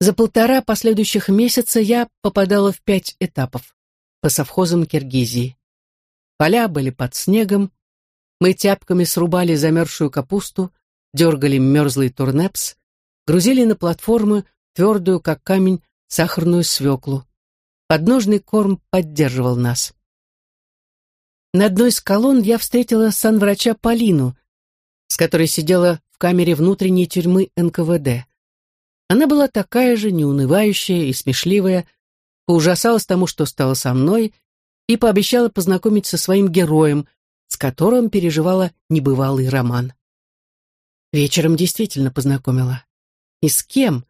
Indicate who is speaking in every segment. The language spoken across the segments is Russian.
Speaker 1: За полтора последующих месяца я попадала в пять этапов по совхозам Киргизии. Поля были под снегом, мы тяпками срубали замерзшую капусту, дергали мерзлый турнепс, грузили на платформы твердую, как камень, сахарную свеклу. Подножный корм поддерживал нас. На одной из колонн я встретила санврача Полину, с которой сидела в камере внутренней тюрьмы НКВД. Она была такая же неунывающая и смешливая, поужасалась тому, что стало со мной, и пообещала познакомить со своим героем, с которым переживала небывалый роман. Вечером действительно познакомила. И с кем?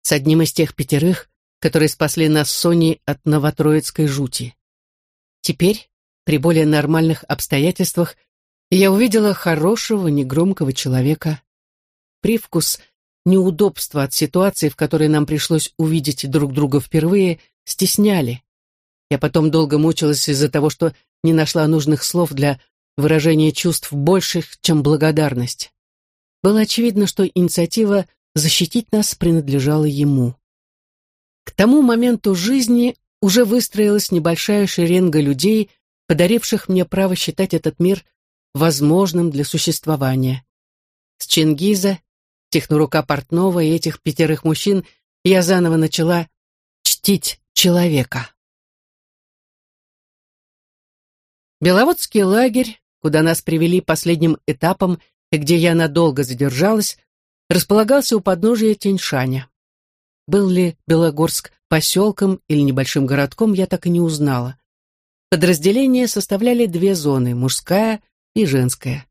Speaker 1: С одним из тех пятерых, которые спасли нас с Соней от новотроицкой жути. Теперь, при более нормальных обстоятельствах, я увидела хорошего, негромкого человека. Привкус неудобства от ситуации, в которой нам пришлось увидеть друг друга впервые, стесняли. Я потом долго мучилась из-за того, что не нашла нужных слов для выражения чувств больших, чем благодарность. Было очевидно, что инициатива защитить нас принадлежала ему. К тому моменту жизни уже выстроилась небольшая шеренга людей, подаривших мне право считать этот мир возможным для существования. С Чингиза Технорука Портнова и этих пятерых мужчин, я заново начала чтить человека. Беловодский лагерь, куда нас привели последним этапом и где я надолго задержалась, располагался у подножия Тяньшаня. Был ли Белогорск поселком или небольшим городком, я так и не узнала. Подразделения составляли две зоны, мужская и женская.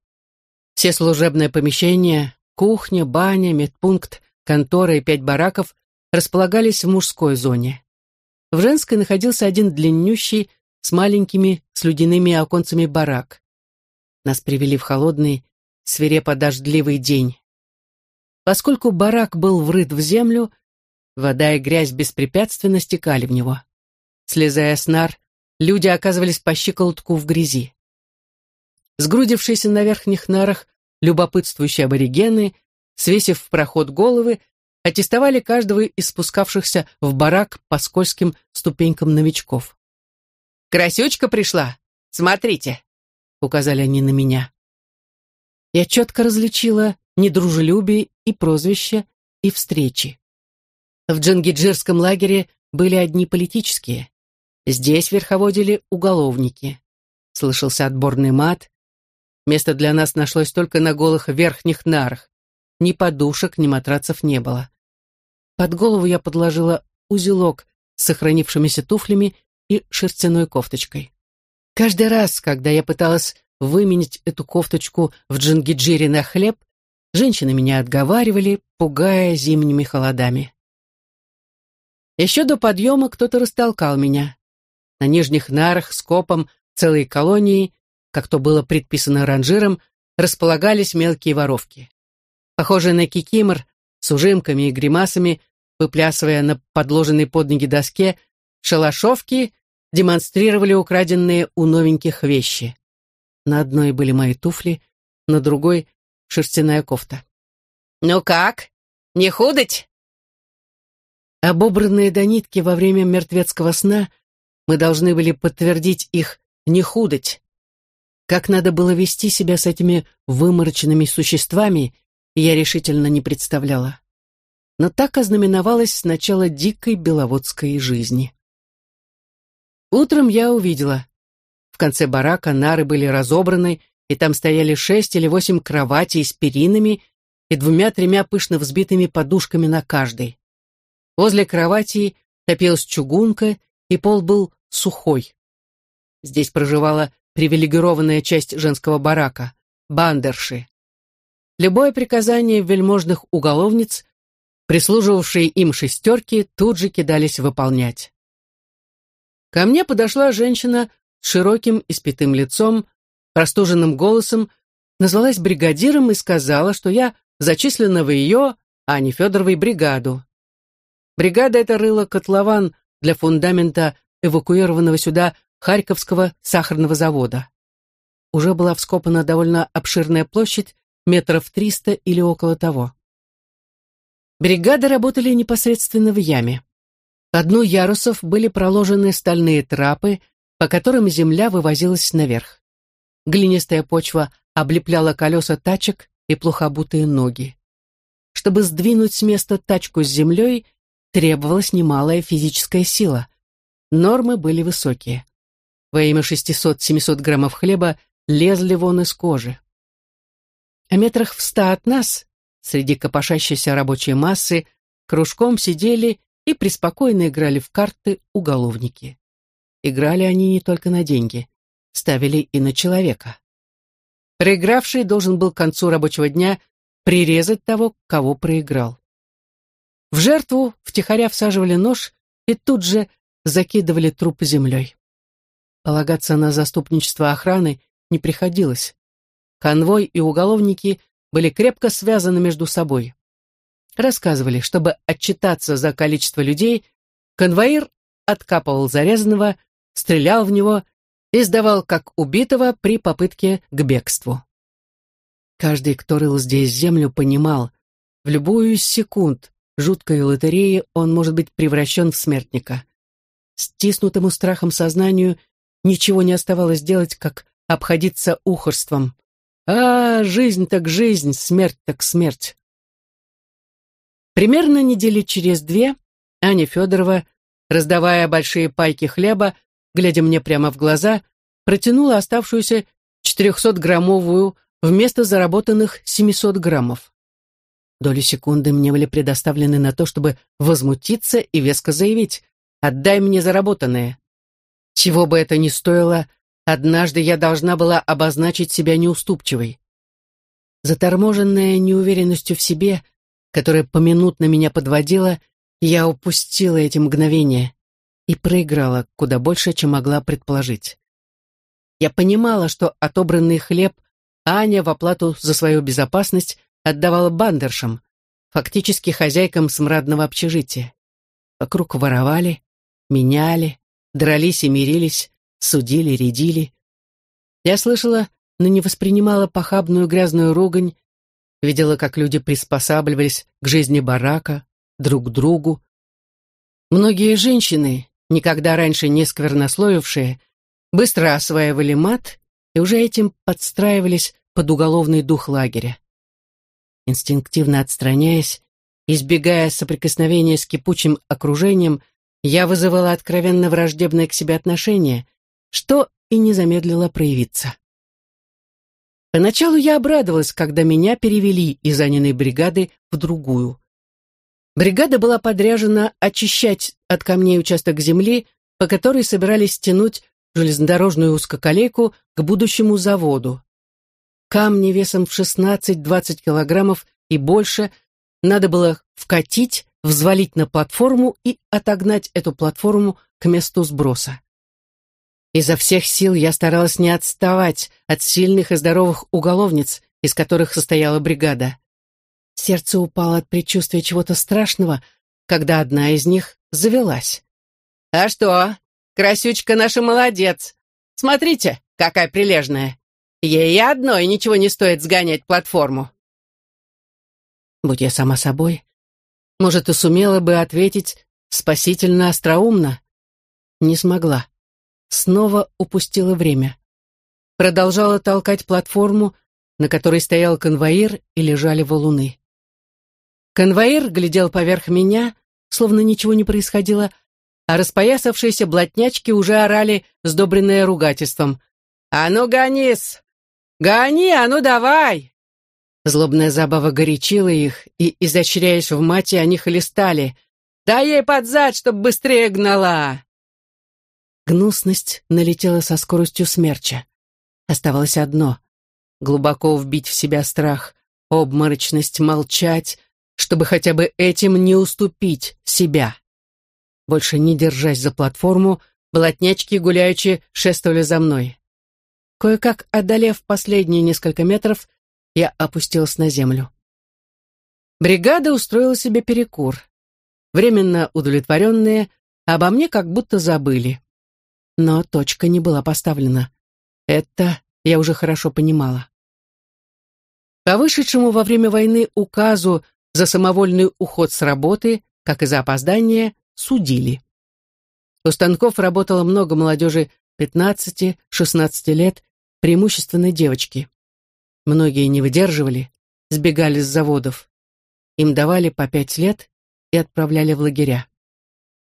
Speaker 1: Все служебные помещения, Кухня, баня, медпункт, контора и пять бараков располагались в мужской зоне. В женской находился один длиннющий, с маленькими слюдяными оконцами барак. Нас привели в холодный, свирепо-дождливый день. Поскольку барак был врыт в землю, вода и грязь беспрепятственно стекали в него. Слезая с нар, люди оказывались по щиколотку в грязи. Сгрудившиеся на верхних нарах любопытствующие аборигены, свесив в проход головы, аттестовали каждого из спускавшихся в барак по скользким ступенькам новичков. «Красючка пришла! Смотрите!» — указали они на меня. Я четко различила недружелюбие и прозвище, и встречи. В джангиджирском лагере были одни политические. Здесь верховодили уголовники. Слышался отборный мат, Место для нас нашлось только на голых верхних нарах. Ни подушек, ни матрацев не было. Под голову я подложила узелок с сохранившимися туфлями и шерстяной кофточкой. Каждый раз, когда я пыталась выменить эту кофточку в Джингиджире на хлеб, женщины меня отговаривали, пугая зимними холодами. Еще до подъема кто-то растолкал меня. На нижних нарах с копом целой колонии как то было предписано ранжиром, располагались мелкие воровки. Похожие на кикимор, с ужимками и гримасами, выплясывая на подложенной под ноги доске, шалашовки демонстрировали украденные у новеньких вещи. На одной были мои туфли, на другой — шерстяная кофта. «Ну как? Не худать?» Обобранные до нитки во время мертвецкого сна, мы должны были подтвердить их «не худать», как надо было вести себя с этими вымороченными существами, я решительно не представляла. Но так ознаменовалось начало дикой беловодской жизни. Утром я увидела. В конце барака нары были разобраны, и там стояли шесть или восемь кроватей с перинами и двумя-тремя пышно взбитыми подушками на каждой. Возле кровати топилась чугунка, и пол был сухой. Здесь проживала привилегированная часть женского барака, бандерши. Любое приказание вельможных уголовниц, прислуживавшие им шестерки, тут же кидались выполнять. Ко мне подошла женщина с широким испитым лицом, простуженным голосом, назвалась бригадиром и сказала, что я зачислена в ее, а не Федоровой, бригаду. Бригада эта рыла котлован для фундамента эвакуированного сюда Харьковского сахарного завода. Уже была вскопана довольно обширная площадь, метров триста или около того. Бригады работали непосредственно в яме. По дну ярусов были проложены стальные трапы, по которым земля вывозилась наверх. Глинистая почва облепляла колеса тачек и плохо обутые ноги. Чтобы сдвинуть с места тачку с землей, требовалась немалая физическая сила. Нормы были высокие. Во имя 600-700 граммов хлеба лезли вон из кожи. А метрах в ста от нас, среди копошащейся рабочей массы, кружком сидели и преспокойно играли в карты уголовники. Играли они не только на деньги, ставили и на человека. Проигравший должен был к концу рабочего дня прирезать того, кого проиграл. В жертву втихаря всаживали нож и тут же закидывали труп землей. Полагаться на заступничество охраны не приходилось. Конвой и уголовники были крепко связаны между собой. Рассказывали, чтобы отчитаться за количество людей, конвоир откапывал зарезанного, стрелял в него и сдавал как убитого при попытке к бегству. Каждый, кто рыл здесь землю, понимал, в любую секунд жуткой лотереи он может быть превращен в смертника. Стиснутому страхом сознанию ничего не оставалось делать, как обходиться ухорством. А, жизнь так жизнь, смерть так смерть. Примерно недели через две Аня Федорова, раздавая большие пайки хлеба, глядя мне прямо в глаза, протянула оставшуюся 400-граммовую вместо заработанных 700 граммов. Доли секунды мне были предоставлены на то, чтобы возмутиться и веско заявить «Отдай мне заработанное». Чего бы это ни стоило, однажды я должна была обозначить себя неуступчивой. Заторможенная неуверенностью в себе, которая поминутно меня подводила, я упустила эти мгновения и проиграла куда больше, чем могла предположить. Я понимала, что отобранный хлеб Аня в оплату за свою безопасность отдавала бандершам, фактически хозяйкам смрадного общежития. Вокруг воровали, меняли, дрались и мирились, судили, рядили. Я слышала, но не воспринимала похабную грязную ругань, видела, как люди приспосабливались к жизни барака, друг к другу. Многие женщины, никогда раньше не сквернословившие, быстро осваивали мат и уже этим подстраивались под уголовный дух лагеря. Инстинктивно отстраняясь, избегая соприкосновения с кипучим окружением, я вызывала откровенно враждебное к себе отношение, что и не замедлило проявиться. Поначалу я обрадовалась, когда меня перевели из Аниной бригады в другую. Бригада была подряжена очищать от камней участок земли, по которой собирались стянуть железнодорожную узкоколейку к будущему заводу. Камни весом в 16-20 килограммов и больше надо было вкатить, взвалить на платформу и отогнать эту платформу к месту сброса. Изо всех сил я старалась не отставать от сильных и здоровых уголовниц, из которых состояла бригада. Сердце упало от предчувствия чего-то страшного, когда одна из них завелась. «А что, Красючка наша молодец. Смотрите, какая прилежная. Ей одной ничего не стоит сгонять платформу. Будь я сама собой, может, и сумела бы ответить спасительно остроумно. Не смогла. Снова упустила время. Продолжала толкать платформу, на которой стоял конвоир и лежали валуны. Конвоир глядел поверх меня, словно ничего не происходило, а распоясавшиеся блатнячки уже орали, сдобренные ругательством. «А ну, гонис! Гони, а ну, давай!» Злобная забава горячила их, и, изощряясь в мате, они хлестали. «Дай ей под зад, чтоб быстрее гнала!» Гнусность налетела со скоростью смерча. Оставалось одно — глубоко вбить в себя страх, обморочность, молчать, чтобы хотя бы этим не уступить себя. Больше не держась за платформу, блатнячки гуляючи шествовали за мной. Кое-как одолев последние несколько метров, я опустилась на землю. Бригада устроила себе перекур. Временно удовлетворенные, обо мне как будто забыли. Но точка не была поставлена. Это я уже хорошо понимала. По вышедшему во время войны указу за самовольный уход с работы, как и за опоздание, судили. У станков работало много молодежи 15-16 лет, преимущественно девочки. Многие не выдерживали, сбегали с заводов. Им давали по пять лет и отправляли в лагеря.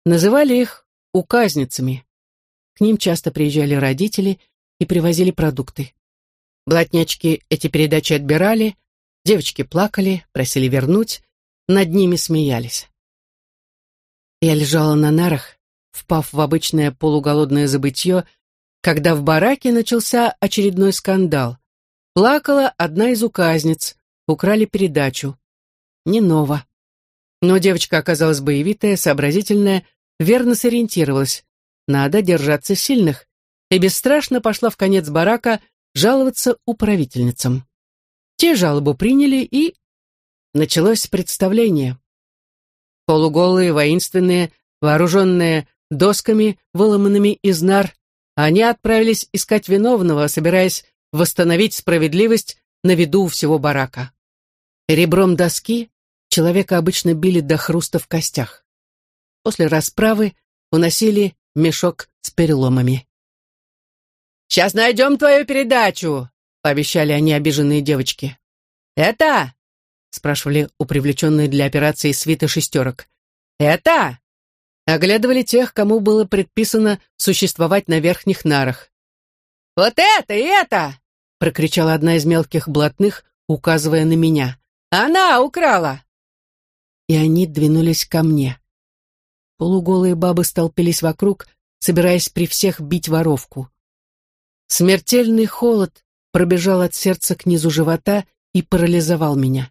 Speaker 1: Называли их указницами. К ним часто приезжали родители и привозили продукты. Блатнячки эти передачи отбирали, девочки плакали, просили вернуть, над ними смеялись. Я лежала на нарах, впав в обычное полуголодное забытье, когда в бараке начался очередной скандал. Плакала одна из указниц, украли передачу. Не ново. Но девочка оказалась боевитая, сообразительная, верно сориентировалась. Надо держаться сильных. И бесстрашно пошла в конец барака жаловаться управительницам. Те жалобу приняли, и... Началось представление. Полуголые, воинственные, вооруженные досками, выломанными из нар, они отправились искать виновного, собираясь восстановить справедливость на виду у всего барака. Ребром доски человека обычно били до хруста в костях. После расправы уносили мешок с переломами. «Сейчас найдем твою передачу!» — пообещали они обиженные девочки. «Это?» — спрашивали у привлеченной для операции свиты шестерок. «Это?» Оглядывали тех, кому было предписано существовать на верхних нарах. «Вот это и это!» — прокричала одна из мелких блатных, указывая на меня. «Она украла!» И они двинулись ко мне. Полуголые бабы столпились вокруг, собираясь при всех бить воровку. Смертельный холод пробежал от сердца к низу живота и парализовал меня.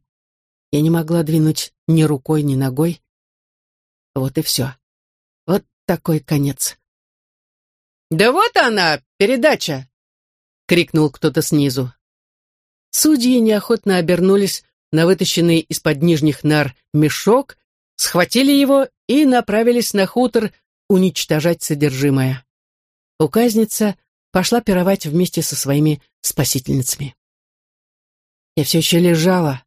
Speaker 1: Я не могла двинуть ни рукой, ни ногой. Вот и все. Вот такой конец. «Да вот она, передача!» — крикнул кто-то снизу. Судьи неохотно обернулись на вытащенный из-под нижних нар мешок, схватили его и направились на хутор уничтожать содержимое. Указница пошла пировать вместе со своими спасительницами. Я все еще лежала,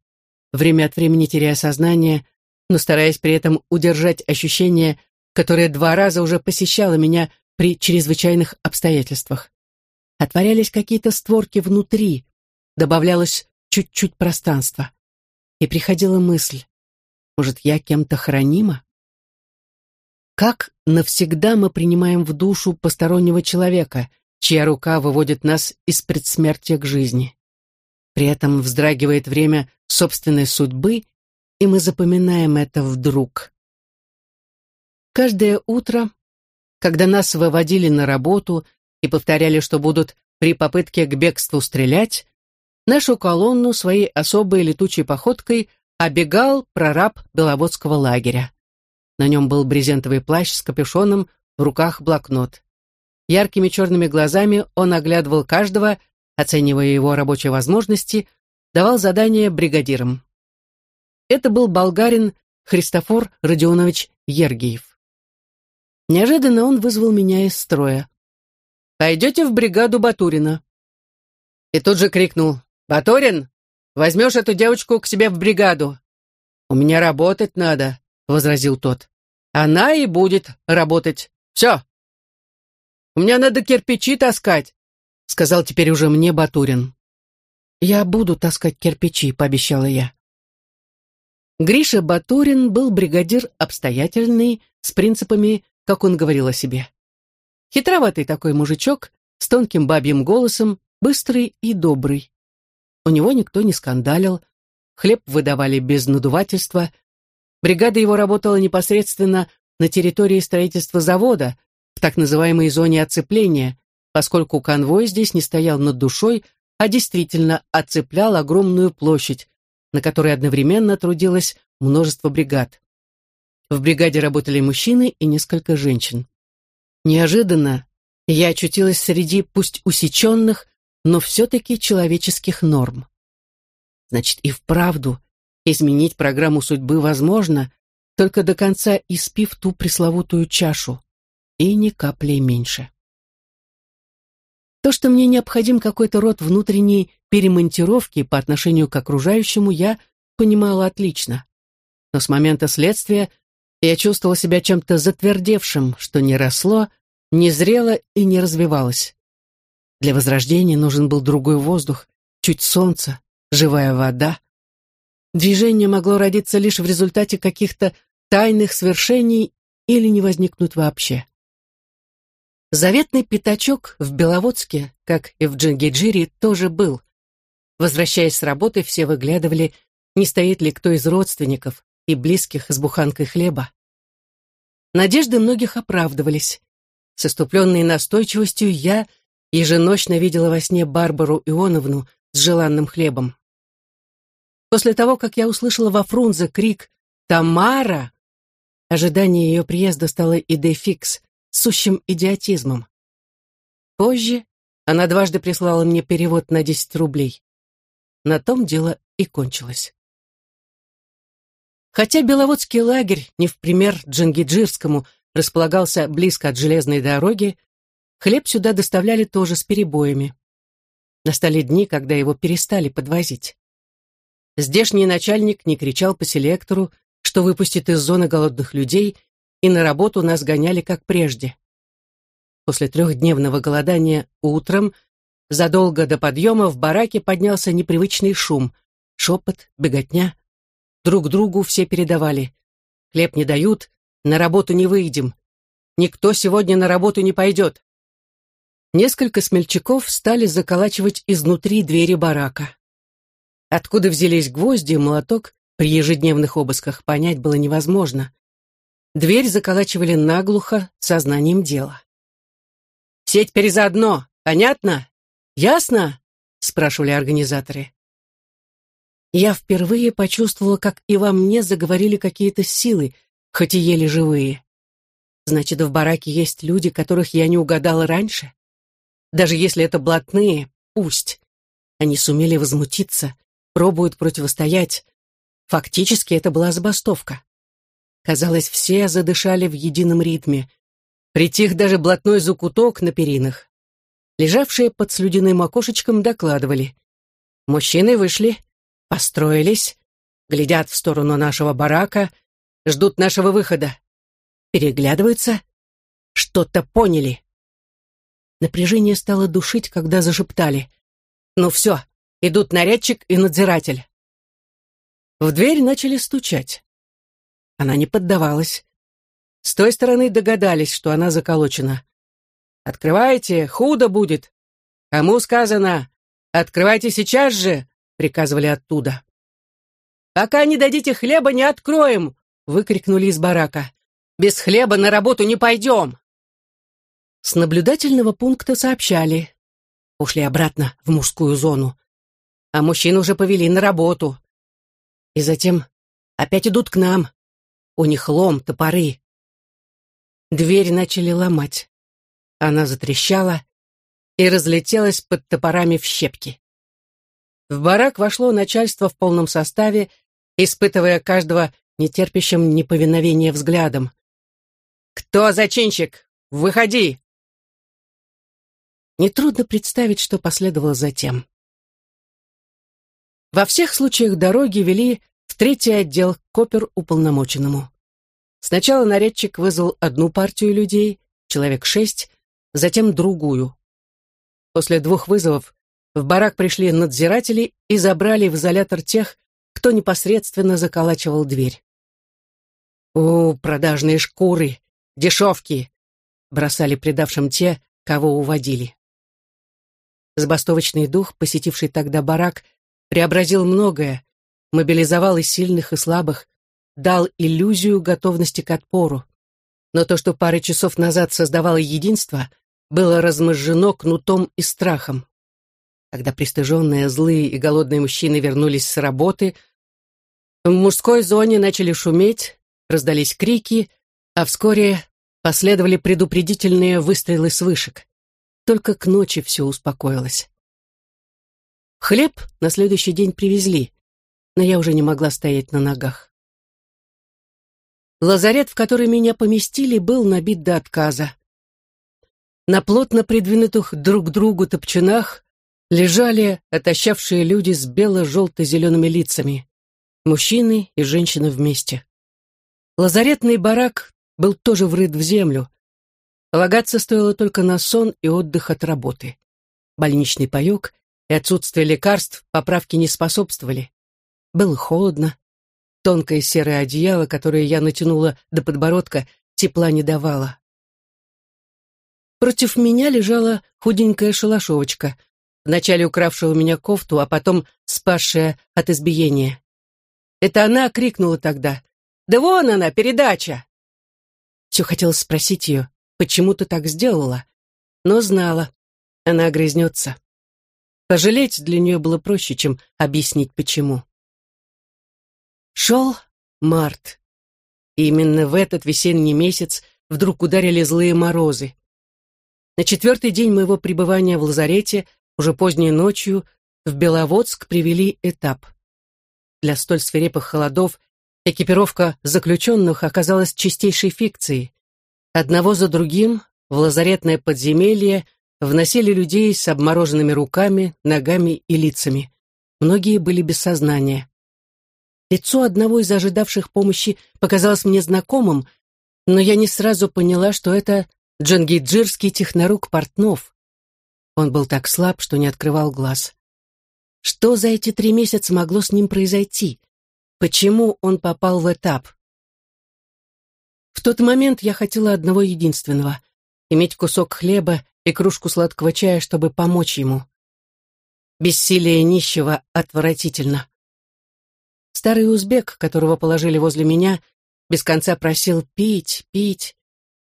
Speaker 1: время от времени теряя сознание, но стараясь при этом удержать ощущение, которое два раза уже посещало меня при чрезвычайных обстоятельствах. Отворялись какие-то створки внутри, добавлялось чуть-чуть пространства. И приходила мысль, может, я кем-то хранима? Как навсегда мы принимаем в душу постороннего человека, чья рука выводит нас из предсмертия к жизни? При этом вздрагивает время собственной судьбы, и мы запоминаем это вдруг. Каждое утро, когда нас выводили на работу и повторяли, что будут при попытке к бегству стрелять, нашу колонну своей особой летучей походкой обегал прораб Беловодского лагеря. На нем был брезентовый плащ с капюшоном, в руках блокнот. Яркими черными глазами он оглядывал каждого, оценивая его рабочие возможности, давал задания бригадирам. Это был болгарин Христофор Родионович Ергиев. Неожиданно он вызвал меня из строя. «Пойдете в бригаду Батурина?» И тут же крикнул. «Батурин, возьмешь эту девочку к себе в бригаду?» «У меня работать надо», — возразил тот. «Она и будет работать. Все». «У меня надо кирпичи таскать», — сказал теперь уже мне Батурин. «Я буду таскать кирпичи», — пообещала я. Гриша Батурин был бригадир обстоятельный, с принципами, как он говорил о себе. Хитроватый такой мужичок, с тонким бабьим голосом, быстрый и добрый. У него никто не скандалил, хлеб выдавали без надувательства. Бригада его работала непосредственно на территории строительства завода, в так называемой зоне оцепления, поскольку конвой здесь не стоял над душой, а действительно оцеплял огромную площадь, на которой одновременно трудилось множество бригад. В бригаде работали мужчины и несколько женщин. Неожиданно я очутилась среди пусть усеченных, но все-таки человеческих норм. Значит, и вправду изменить программу судьбы возможно, только до конца испив ту пресловутую чашу, и ни капли меньше. То, что мне необходим какой-то род внутренней перемонтировки по отношению к окружающему, я понимала отлично. но с момента следствия я чувствовал себя чем-то затвердевшим, что не росло, не зрело и не развивалось. Для возрождения нужен был другой воздух, чуть солнца, живая вода. Движение могло родиться лишь в результате каких-то тайных свершений или не возникнуть вообще. Заветный пятачок в Беловодске, как и в Джингиджире, тоже был. Возвращаясь с работы, все выглядывали, не стоит ли кто из родственников и близких с буханкой хлеба. Надежды многих оправдывались. С иступленной настойчивостью я еженочно видела во сне Барбару Ионовну с желанным хлебом. После того, как я услышала во Фрунзе крик «Тамара!», ожидание ее приезда стало идеей фикс, сущим идиотизмом. Позже она дважды прислала мне перевод на 10 рублей. На том дело и кончилось. Хотя Беловодский лагерь, не в пример Джангиджирскому, располагался близко от железной дороги, хлеб сюда доставляли тоже с перебоями. Настали дни, когда его перестали подвозить. Здешний начальник не кричал по селектору, что выпустит из зоны голодных людей, и на работу нас гоняли, как прежде. После трехдневного голодания утром, задолго до подъема, в бараке поднялся непривычный шум, шепот, беготня. Друг другу все передавали. Хлеб не дают, на работу не выйдем. Никто сегодня на работу не пойдет. Несколько смельчаков стали заколачивать изнутри двери барака. Откуда взялись гвозди и молоток, при ежедневных обысках понять было невозможно. Дверь заколачивали наглухо, сознанием дела. «Все теперь заодно, понятно? Ясно?» — спрашивали организаторы. Я впервые почувствовала, как и во мне заговорили какие-то силы, хоть и еле живые. Значит, в бараке есть люди, которых я не угадала раньше? Даже если это блатные, пусть. Они сумели возмутиться, пробуют противостоять. Фактически это была забастовка. Казалось, все задышали в едином ритме. Притих даже блатной закуток на перинах. Лежавшие под слюдяным окошечком докладывали. Мужчины вышли, построились, глядят в сторону нашего барака, ждут нашего выхода. Переглядываются, что-то поняли. Напряжение стало душить, когда зашептали. «Ну все, идут нарядчик и надзиратель». В дверь начали стучать. Она не поддавалась. С той стороны догадались, что она заколочена. «Открывайте, худо будет!» «Кому сказано? Открывайте сейчас же!» — приказывали оттуда. «Пока не дадите хлеба, не откроем!» — выкрикнули из барака. «Без хлеба на работу не пойдем!» С наблюдательного пункта сообщали. Ушли обратно в мужскую зону. А мужчин уже повели на работу. И затем опять идут к нам. У них лом, топоры. Дверь начали ломать. Она затрещала и разлетелась под топорами в щепки. В барак вошло начальство в полном составе, испытывая каждого нетерпящим неповиновения взглядом. «Кто зачинщик? Выходи!» Нетрудно представить, что последовало затем. Во всех случаях дороги вели в третий отдел к оперуполномоченному. Сначала нарядчик вызвал одну партию людей, человек шесть, затем другую. После двух вызовов в барак пришли надзиратели и забрали в изолятор тех, кто непосредственно заколачивал дверь. «О, продажные шкуры! Дешевки!» бросали предавшим те, кого уводили. Забастовочный дух, посетивший тогда барак, преобразил многое, мобилизовал и сильных, и слабых, дал иллюзию готовности к отпору. Но то, что пары часов назад создавало единство, было разможжено кнутом и страхом. Когда пристыженные, злые и голодные мужчины вернулись с работы, в мужской зоне начали шуметь, раздались крики, а вскоре последовали предупредительные выстрелы с вышек. Только к ночи все успокоилось. Хлеб на следующий день привезли, но я уже не могла стоять на ногах. Лазарет, в который меня поместили, был набит до отказа. На плотно придвинутых друг к другу топчинах лежали отощавшие люди с бело-желто-зелеными лицами. Мужчины и женщины вместе. Лазаретный барак был тоже врыт в землю. Полагаться стоило только на сон и отдых от работы. Больничный паек и отсутствие лекарств поправки не способствовали. Было холодно. Тонкое серое одеяло, которое я натянула до подбородка, тепла не давало. Против меня лежала худенькая шалашовочка, вначале укравшая у меня кофту, а потом спасшая от избиения. Это она крикнула тогда. «Да вон она, передача!» Все хотела спросить ее, почему ты так сделала, но знала, она огрызнется. Пожалеть для нее было проще, чем объяснить, почему. Шел март. И именно в этот весенний месяц вдруг ударили злые морозы. На четвертый день моего пребывания в лазарете, уже поздней ночью, в Беловодск привели этап. Для столь свирепых холодов экипировка заключенных оказалась чистейшей фикцией. Одного за другим в лазаретное подземелье вносили людей с обмороженными руками, ногами и лицами. Многие были без сознания. Лицо одного из ожидавших помощи показалось мне знакомым, но я не сразу поняла, что это Джангиджирский технорук Портнов. Он был так слаб, что не открывал глаз. Что за эти три месяца могло с ним произойти? Почему он попал в этап? В тот момент я хотела одного единственного — иметь кусок хлеба и кружку сладкого чая, чтобы помочь ему. Бессилие нищего отвратительно. Старый узбек, которого положили возле меня, без конца просил пить, пить.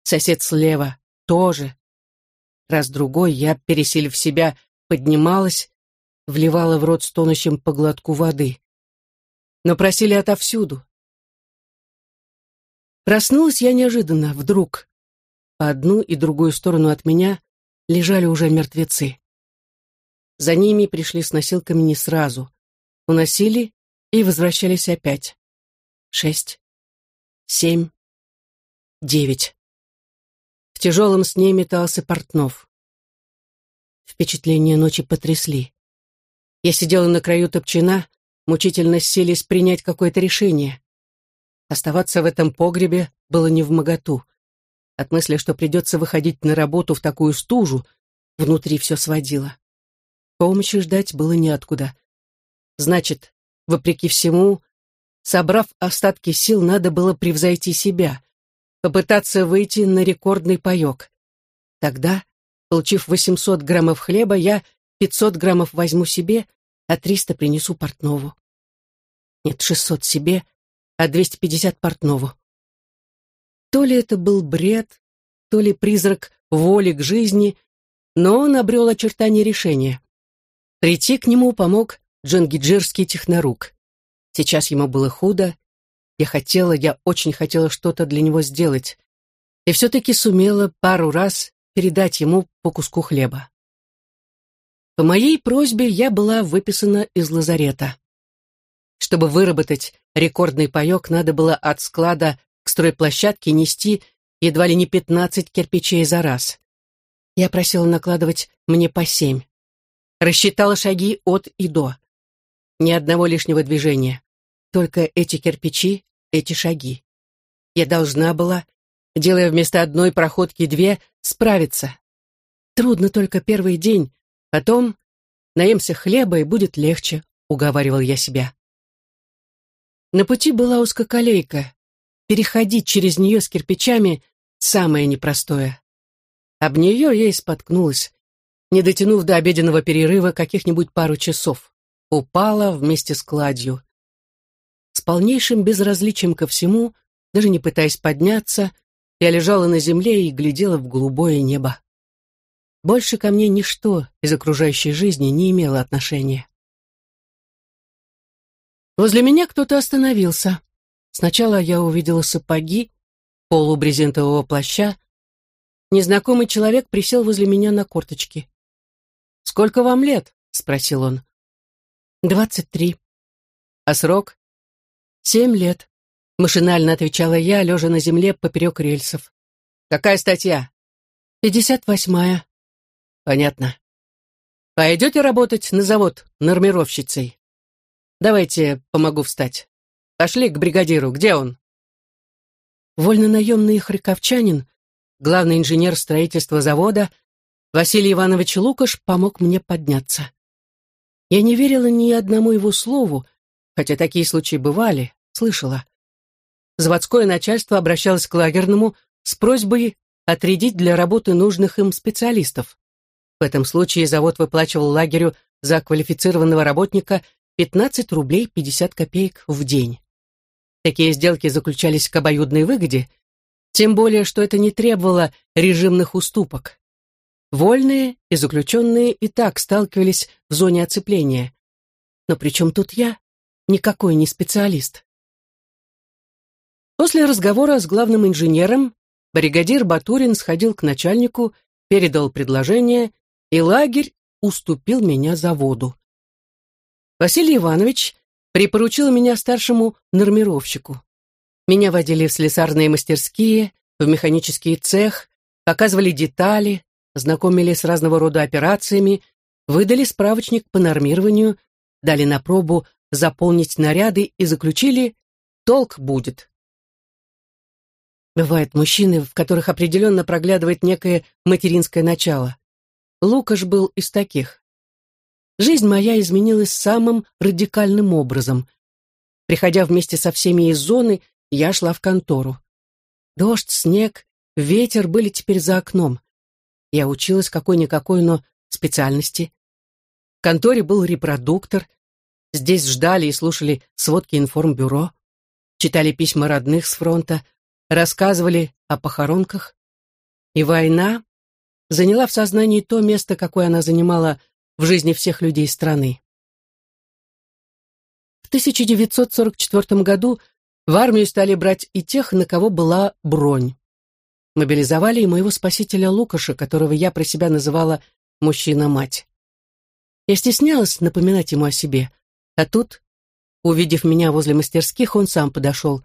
Speaker 1: Сосед слева тоже. Раз-другой я, пересилив себя, поднималась, вливала в рот стонущим по глотку воды. Но просили отовсюду. Проснулась я неожиданно, вдруг. По одну и другую сторону от меня лежали уже мертвецы. За ними пришли с носилками не сразу. Уносили и возвращались опять. Шесть, семь, девять. В тяжелом сне метался Портнов. Впечатления ночи потрясли. Я сидела на краю топчина, мучительно селись принять какое-то решение. Оставаться в этом погребе было не в моготу. От мысли, что придется выходить на работу в такую стужу, внутри все сводило. Помощи ждать было неоткуда. Значит, вопреки всему, собрав остатки сил, надо было превзойти себя, попытаться выйти на рекордный паек. Тогда, получив 800 граммов хлеба, я 500 граммов возьму себе, а 300 принесу портнову. Нет, 600 себе, а 250 портнову. То ли это был бред, то ли призрак воли к жизни, но он обрел очертания решения. Прийти к нему помог джангиджирский технорук. Сейчас ему было худо, я хотела, я очень хотела что-то для него сделать. И все-таки сумела пару раз передать ему по куску хлеба. По моей просьбе я была выписана из лазарета. Чтобы выработать рекордный паек, надо было от склада к стройплощадке нести едва ли не пятнадцать кирпичей за раз. Я просила накладывать мне по семь. Рассчитала шаги от и до. Ни одного лишнего движения. Только эти кирпичи, эти шаги. Я должна была, делая вместо одной проходки две, справиться. Трудно только первый день, потом наемся хлеба и будет легче, уговаривал я себя. На пути была узкоколейка. Переходить через нее с кирпичами — самое непростое. Об нее я и споткнулась, не дотянув до обеденного перерыва каких-нибудь пару часов. Упала вместе с кладью с полнейшим безразличием ко всему, даже не пытаясь подняться, я лежала на земле и глядела в голубое небо. Больше ко мне ничто из окружающей жизни не имело отношения. Возле меня кто-то остановился. Сначала я увидела сапоги, полу брезентового плаща. Незнакомый человек присел возле меня на корточки. «Сколько вам лет?» — спросил он. «Двадцать три». «А срок?» «Семь лет», — машинально отвечала я, лежа на земле поперек рельсов. «Какая статья?» «Пятьдесят восьмая». «Понятно. Пойдете работать на завод нормировщицей?» «Давайте помогу встать. Пошли к бригадиру. Где он?» Вольно-наемный харьковчанин, главный инженер строительства завода, Василий Иванович Лукаш помог мне подняться. Я не верила ни одному его слову, хотя такие случаи бывали, слышала. Заводское начальство обращалось к лагерному с просьбой отрядить для работы нужных им специалистов. В этом случае завод выплачивал лагерю за квалифицированного работника 15 рублей 50 копеек в день. Такие сделки заключались к обоюдной выгоде, тем более, что это не требовало режимных уступок. Вольные и заключенные и так сталкивались в зоне оцепления. Но при чем тут я? Никакой не специалист. После разговора с главным инженером бригадир Батурин сходил к начальнику, передал предложение, и лагерь уступил меня заводу. Василий Иванович припоручил меня старшему нормировщику. Меня водили в слесарные мастерские, в механический цех, показывали детали, знакомили с разного рода операциями, выдали справочник по нормированию, дали на пробу заполнить наряды и заключили «толк будет». Бывают мужчины, в которых определенно проглядывает некое материнское начало. Лукаш был из таких. Жизнь моя изменилась самым радикальным образом. Приходя вместе со всеми из зоны, я шла в контору. Дождь, снег, ветер были теперь за окном. Я училась какой-никакой, но специальности. В конторе был репродуктор. Здесь ждали и слушали сводки информбюро. Читали письма родных с фронта, рассказывали о похоронках. И война заняла в сознании то место, какое она занимала в жизни всех людей страны. В 1944 году в армию стали брать и тех, на кого была бронь. Мобилизовали и моего спасителя Лукаша, которого я про себя называла «мужчина-мать». Я стеснялась напоминать ему о себе, а тут, увидев меня возле мастерских, он сам подошел.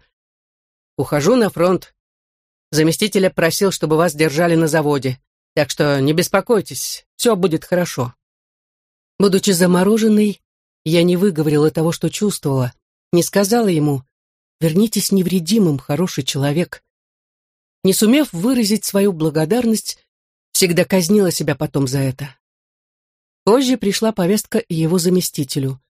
Speaker 1: «Ухожу на фронт. Заместителя просил, чтобы вас держали на заводе, так что не беспокойтесь, все будет хорошо». Будучи замороженной, я не выговорила того, что чувствовала, не сказала ему «Вернитесь невредимым, хороший человек». Не сумев выразить свою благодарность, всегда казнила себя потом за это. Позже пришла повестка его заместителю.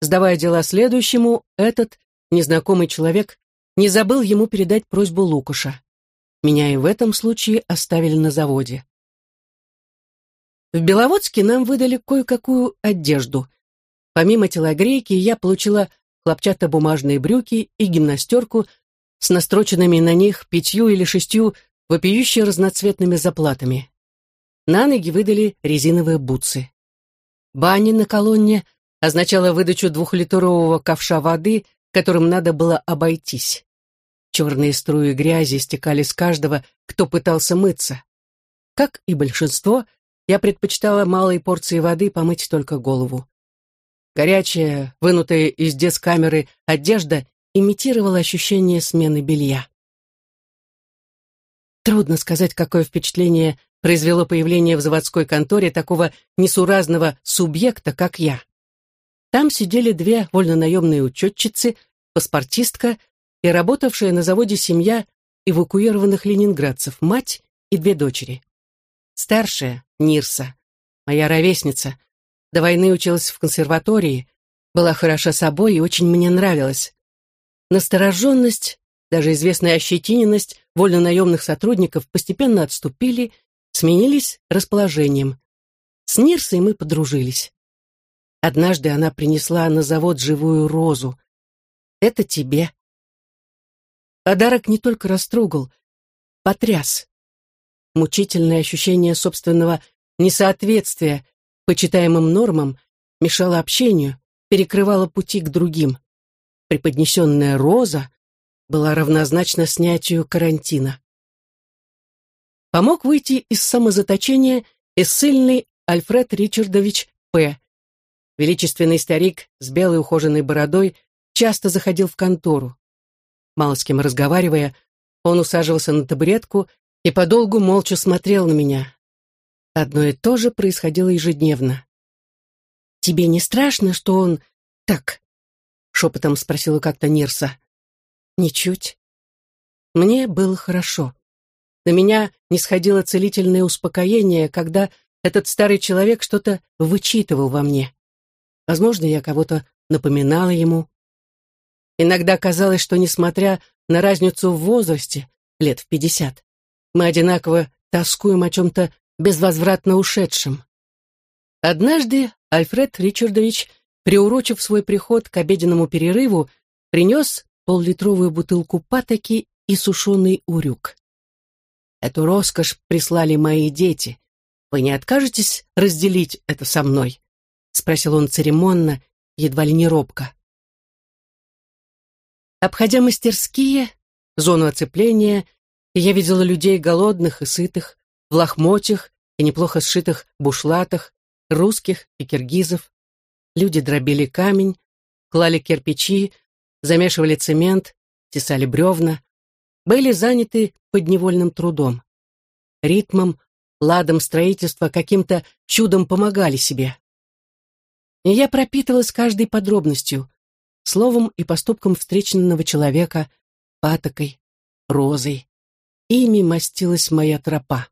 Speaker 1: Сдавая дела следующему, этот незнакомый человек не забыл ему передать просьбу Лукаша. Меня и в этом случае оставили на заводе. В Беловодске нам выдали кое-какую одежду. Помимо телогрейки я получила хлопчатобумажные брюки и гимнастерку с настроченными на них пятью или шестью вопиюще разноцветными заплатами. На ноги выдали резиновые бутсы. Баня на колонне означала выдачу двухлитрового ковша воды, которым надо было обойтись. Черные струи грязи стекали с каждого, кто пытался мыться. Как и большинство, я предпочитала малой порции воды помыть только голову. Горячая, вынутая из дескамеры одежда имитировала ощущение смены белья. Трудно сказать, какое впечатление произвело появление в заводской конторе такого несуразного субъекта, как я. Там сидели две вольнонаемные учетчицы, паспортистка и работавшая на заводе семья эвакуированных ленинградцев, мать и две дочери. Старшая, Нирса, моя ровесница, до войны училась в консерватории, была хороша собой и очень мне нравилась. Настороженность, даже известная ощетиненность вольнонаемных сотрудников постепенно отступили, сменились расположением. С Нирсой мы подружились. Однажды она принесла на завод живую розу. «Это тебе». Подарок не только растрогал, потряс мучительное ощущение собственного несоответствия почитаемым нормам мешало общению, перекрывало пути к другим. Преподнесенная роза была равнозначна снятию карантина. Помог выйти из самозаточения и ссыльный Альфред Ричардович П. Величественный старик с белой ухоженной бородой часто заходил в контору. Мало с кем разговаривая, он усаживался на табуретку и подолгу молча смотрел на меня. Одно и то же происходило ежедневно. «Тебе не страшно, что он так?» шепотом спросила как-то Нирса. Ничуть. Мне было хорошо. На меня не сходило целительное успокоение, когда этот старый человек что-то вычитывал во мне. Возможно, я кого-то напоминала ему. Иногда казалось, что, несмотря на разницу в возрасте, лет в пятьдесят, мы одинаково тоскуем о чем-то безвозвратно ушедшем. Однажды Альфред Ричардович, приурочив свой приход к обеденному перерыву, принес поллитровую бутылку патоки и сушеный урюк. Эту роскошь прислали мои дети. Вы не откажетесь разделить это со мной? Спросил он церемонно, едва ли не робко. Обходя мастерские, зону оцепления, я видела людей голодных и сытых, в лохмотьях и неплохо сшитых бушлатах, русских и киргизов. Люди дробили камень, клали кирпичи, замешивали цемент, тесали бревна, были заняты подневольным трудом. Ритмом, ладом строительства каким-то чудом помогали себе. И я пропитывалась каждой подробностью, словом и поступком встреченного человека, патокой, розой. Ими мастилась моя тропа.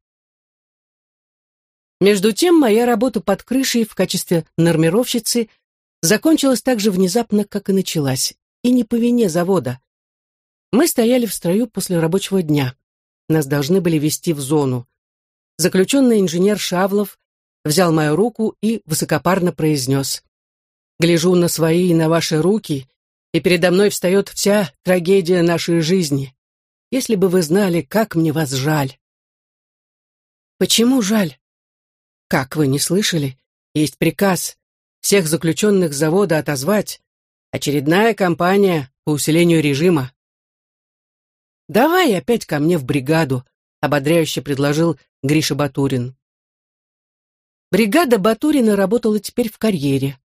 Speaker 1: Между тем, моя работа под крышей в качестве нормировщицы закончилась так же внезапно, как и началась, и не по вине завода. Мы стояли в строю после рабочего дня. Нас должны были вести в зону. Заключенный инженер Шавлов взял мою руку и высокопарно произнес. «Гляжу на свои и на ваши руки, и передо мной встает вся трагедия нашей жизни. Если бы вы знали, как мне вас жаль». «Почему жаль?» Как вы не слышали? Есть приказ всех заключенных завода отозвать. Очередная кампания по усилению режима. «Давай опять ко мне в бригаду», — ободряюще предложил Гриша Батурин. Бригада Батурина работала теперь в карьере.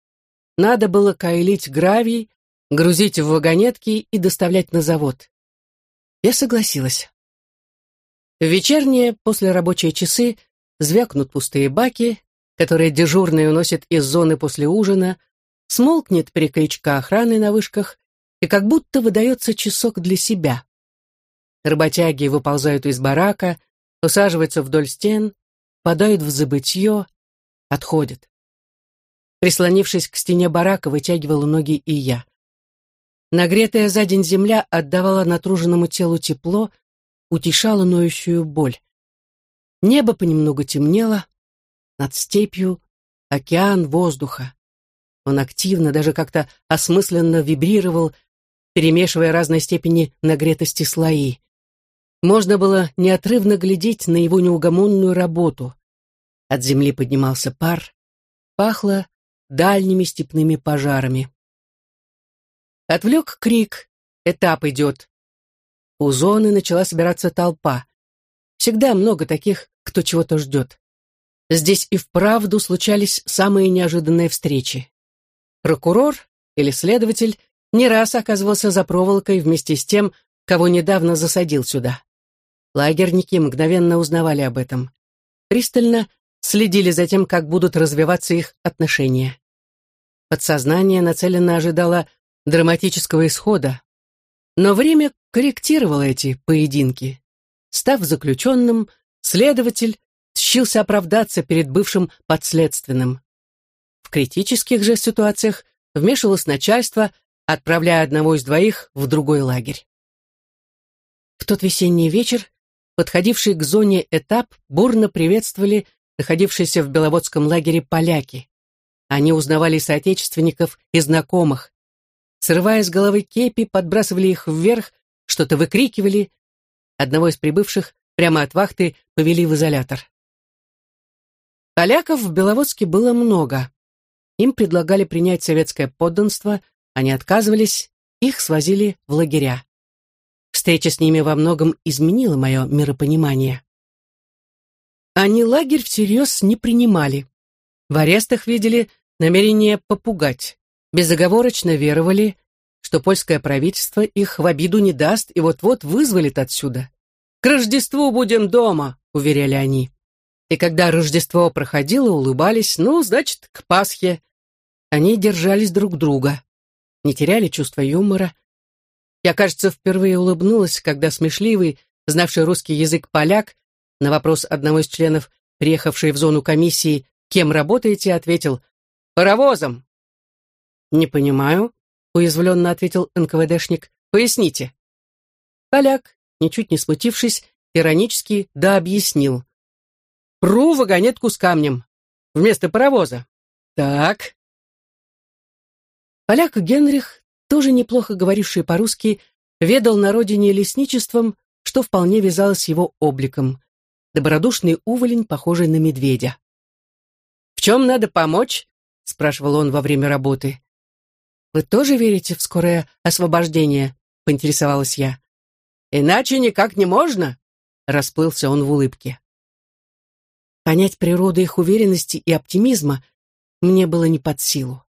Speaker 1: Надо было каилить гравий, грузить в вагонетки и доставлять на завод. Я согласилась. В вечерние, после рабочие часы, звякнут пустые баки, которые дежурные уносят из зоны после ужина, смолкнет перекличка охраны на вышках, и как будто выдается часок для себя. Работяги выползают из барака, усаживаются вдоль стен, падают в забытье, отходят. Прислонившись к стене барака, вытягивала ноги и я. Нагретая за день земля отдавала натруженному телу тепло, утешала ноющую боль. Небо понемногу темнело, над степью океан воздуха. Он активно, даже как-то осмысленно вибрировал, перемешивая разной степени нагретости слои. Можно было неотрывно глядеть на его неугомонную работу. От земли поднимался пар, пахло дальними степными пожарами. Отвлек крик «Этап идет!». У зоны начала собираться толпа. Всегда много таких, кто чего-то ждет. Здесь и вправду случались самые неожиданные встречи. Прокурор или следователь не раз оказывался за проволокой вместе с тем, кого недавно засадил сюда. Лагерники мгновенно узнавали об этом. Пристально следили за тем, как будут развиваться их отношения. Подсознание нацеленно ожидало драматического исхода, но время корректировало эти поединки. Став заключенным, Следователь тщился оправдаться перед бывшим подследственным. В критических же ситуациях вмешивалось начальство, отправляя одного из двоих в другой лагерь. В тот весенний вечер, подходивший к зоне этап, бурно приветствовали находившиеся в Беловодском лагере поляки. Они узнавали соотечественников и знакомых. Срывая с головы кепи, подбрасывали их вверх, что-то выкрикивали. Одного из прибывших Прямо от вахты повели в изолятор. Поляков в Беловодске было много. Им предлагали принять советское подданство, они отказывались, их свозили в лагеря. Встреча с ними во многом изменила мое миропонимание. Они лагерь всерьез не принимали. В арестах видели намерение попугать, безоговорочно веровали, что польское правительство их в обиду не даст и вот-вот вызволит отсюда. «К Рождеству будем дома», — уверяли они. И когда Рождество проходило, улыбались, ну, значит, к Пасхе. Они держались друг друга. не теряли чувства юмора. Я, кажется, впервые улыбнулась, когда смешливый, знавший русский язык поляк, на вопрос одного из членов, приехавшей в зону комиссии, «Кем работаете?» ответил «Паровозом». «Не понимаю», — уязвленно ответил НКВДшник. «Поясните». Поляк, ничуть не смутившись, иронически да объяснил. «Пру вагонетку с камнем. Вместо паровоза. Так». Поляк Генрих, тоже неплохо говоривший по-русски, ведал на родине лесничеством, что вполне вязалось его обликом. Добродушный уволень, похожий на медведя. «В чем надо помочь?» — спрашивал он во время работы. «Вы тоже верите в скорое освобождение?» — поинтересовалась я. «Иначе никак не можно», — расплылся он в улыбке. Понять природу их уверенности и оптимизма мне было не под силу.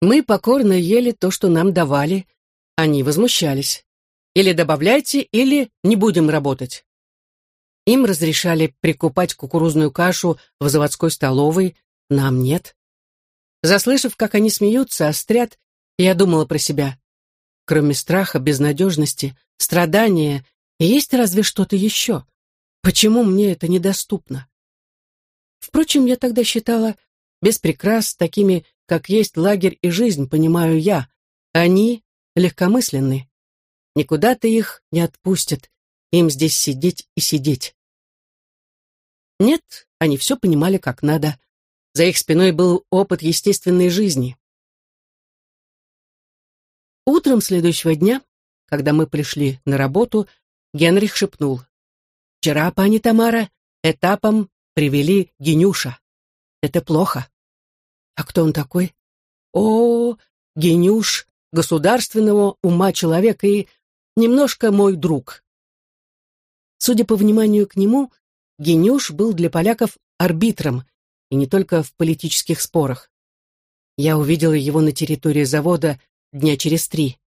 Speaker 1: Мы покорно ели то, что нам давали. Они возмущались. Или добавляйте, или не будем работать. Им разрешали прикупать кукурузную кашу в заводской столовой, нам нет. Заслышав, как они смеются, острят, я думала про себя. Кроме страха, безнадежности, страдания, есть разве что-то еще? Почему мне это недоступно? Впрочем, я тогда считала, без прикрас, такими как есть лагерь и жизнь, понимаю я. Они легкомысленны. Никуда-то их не отпустят. Им здесь сидеть и сидеть. Нет, они все понимали как надо. За их спиной был опыт естественной жизни. Утром следующего дня, когда мы пришли на работу, Генрих шепнул. «Вчера, пани Тамара, этапом привели Генюша. Это плохо. А кто он такой? О, генюш государственного ума человека и немножко мой друг. Судя по вниманию к нему, Генюш был для поляков арбитром, и не только в политических спорах. Я увидела его на территории завода дня через три.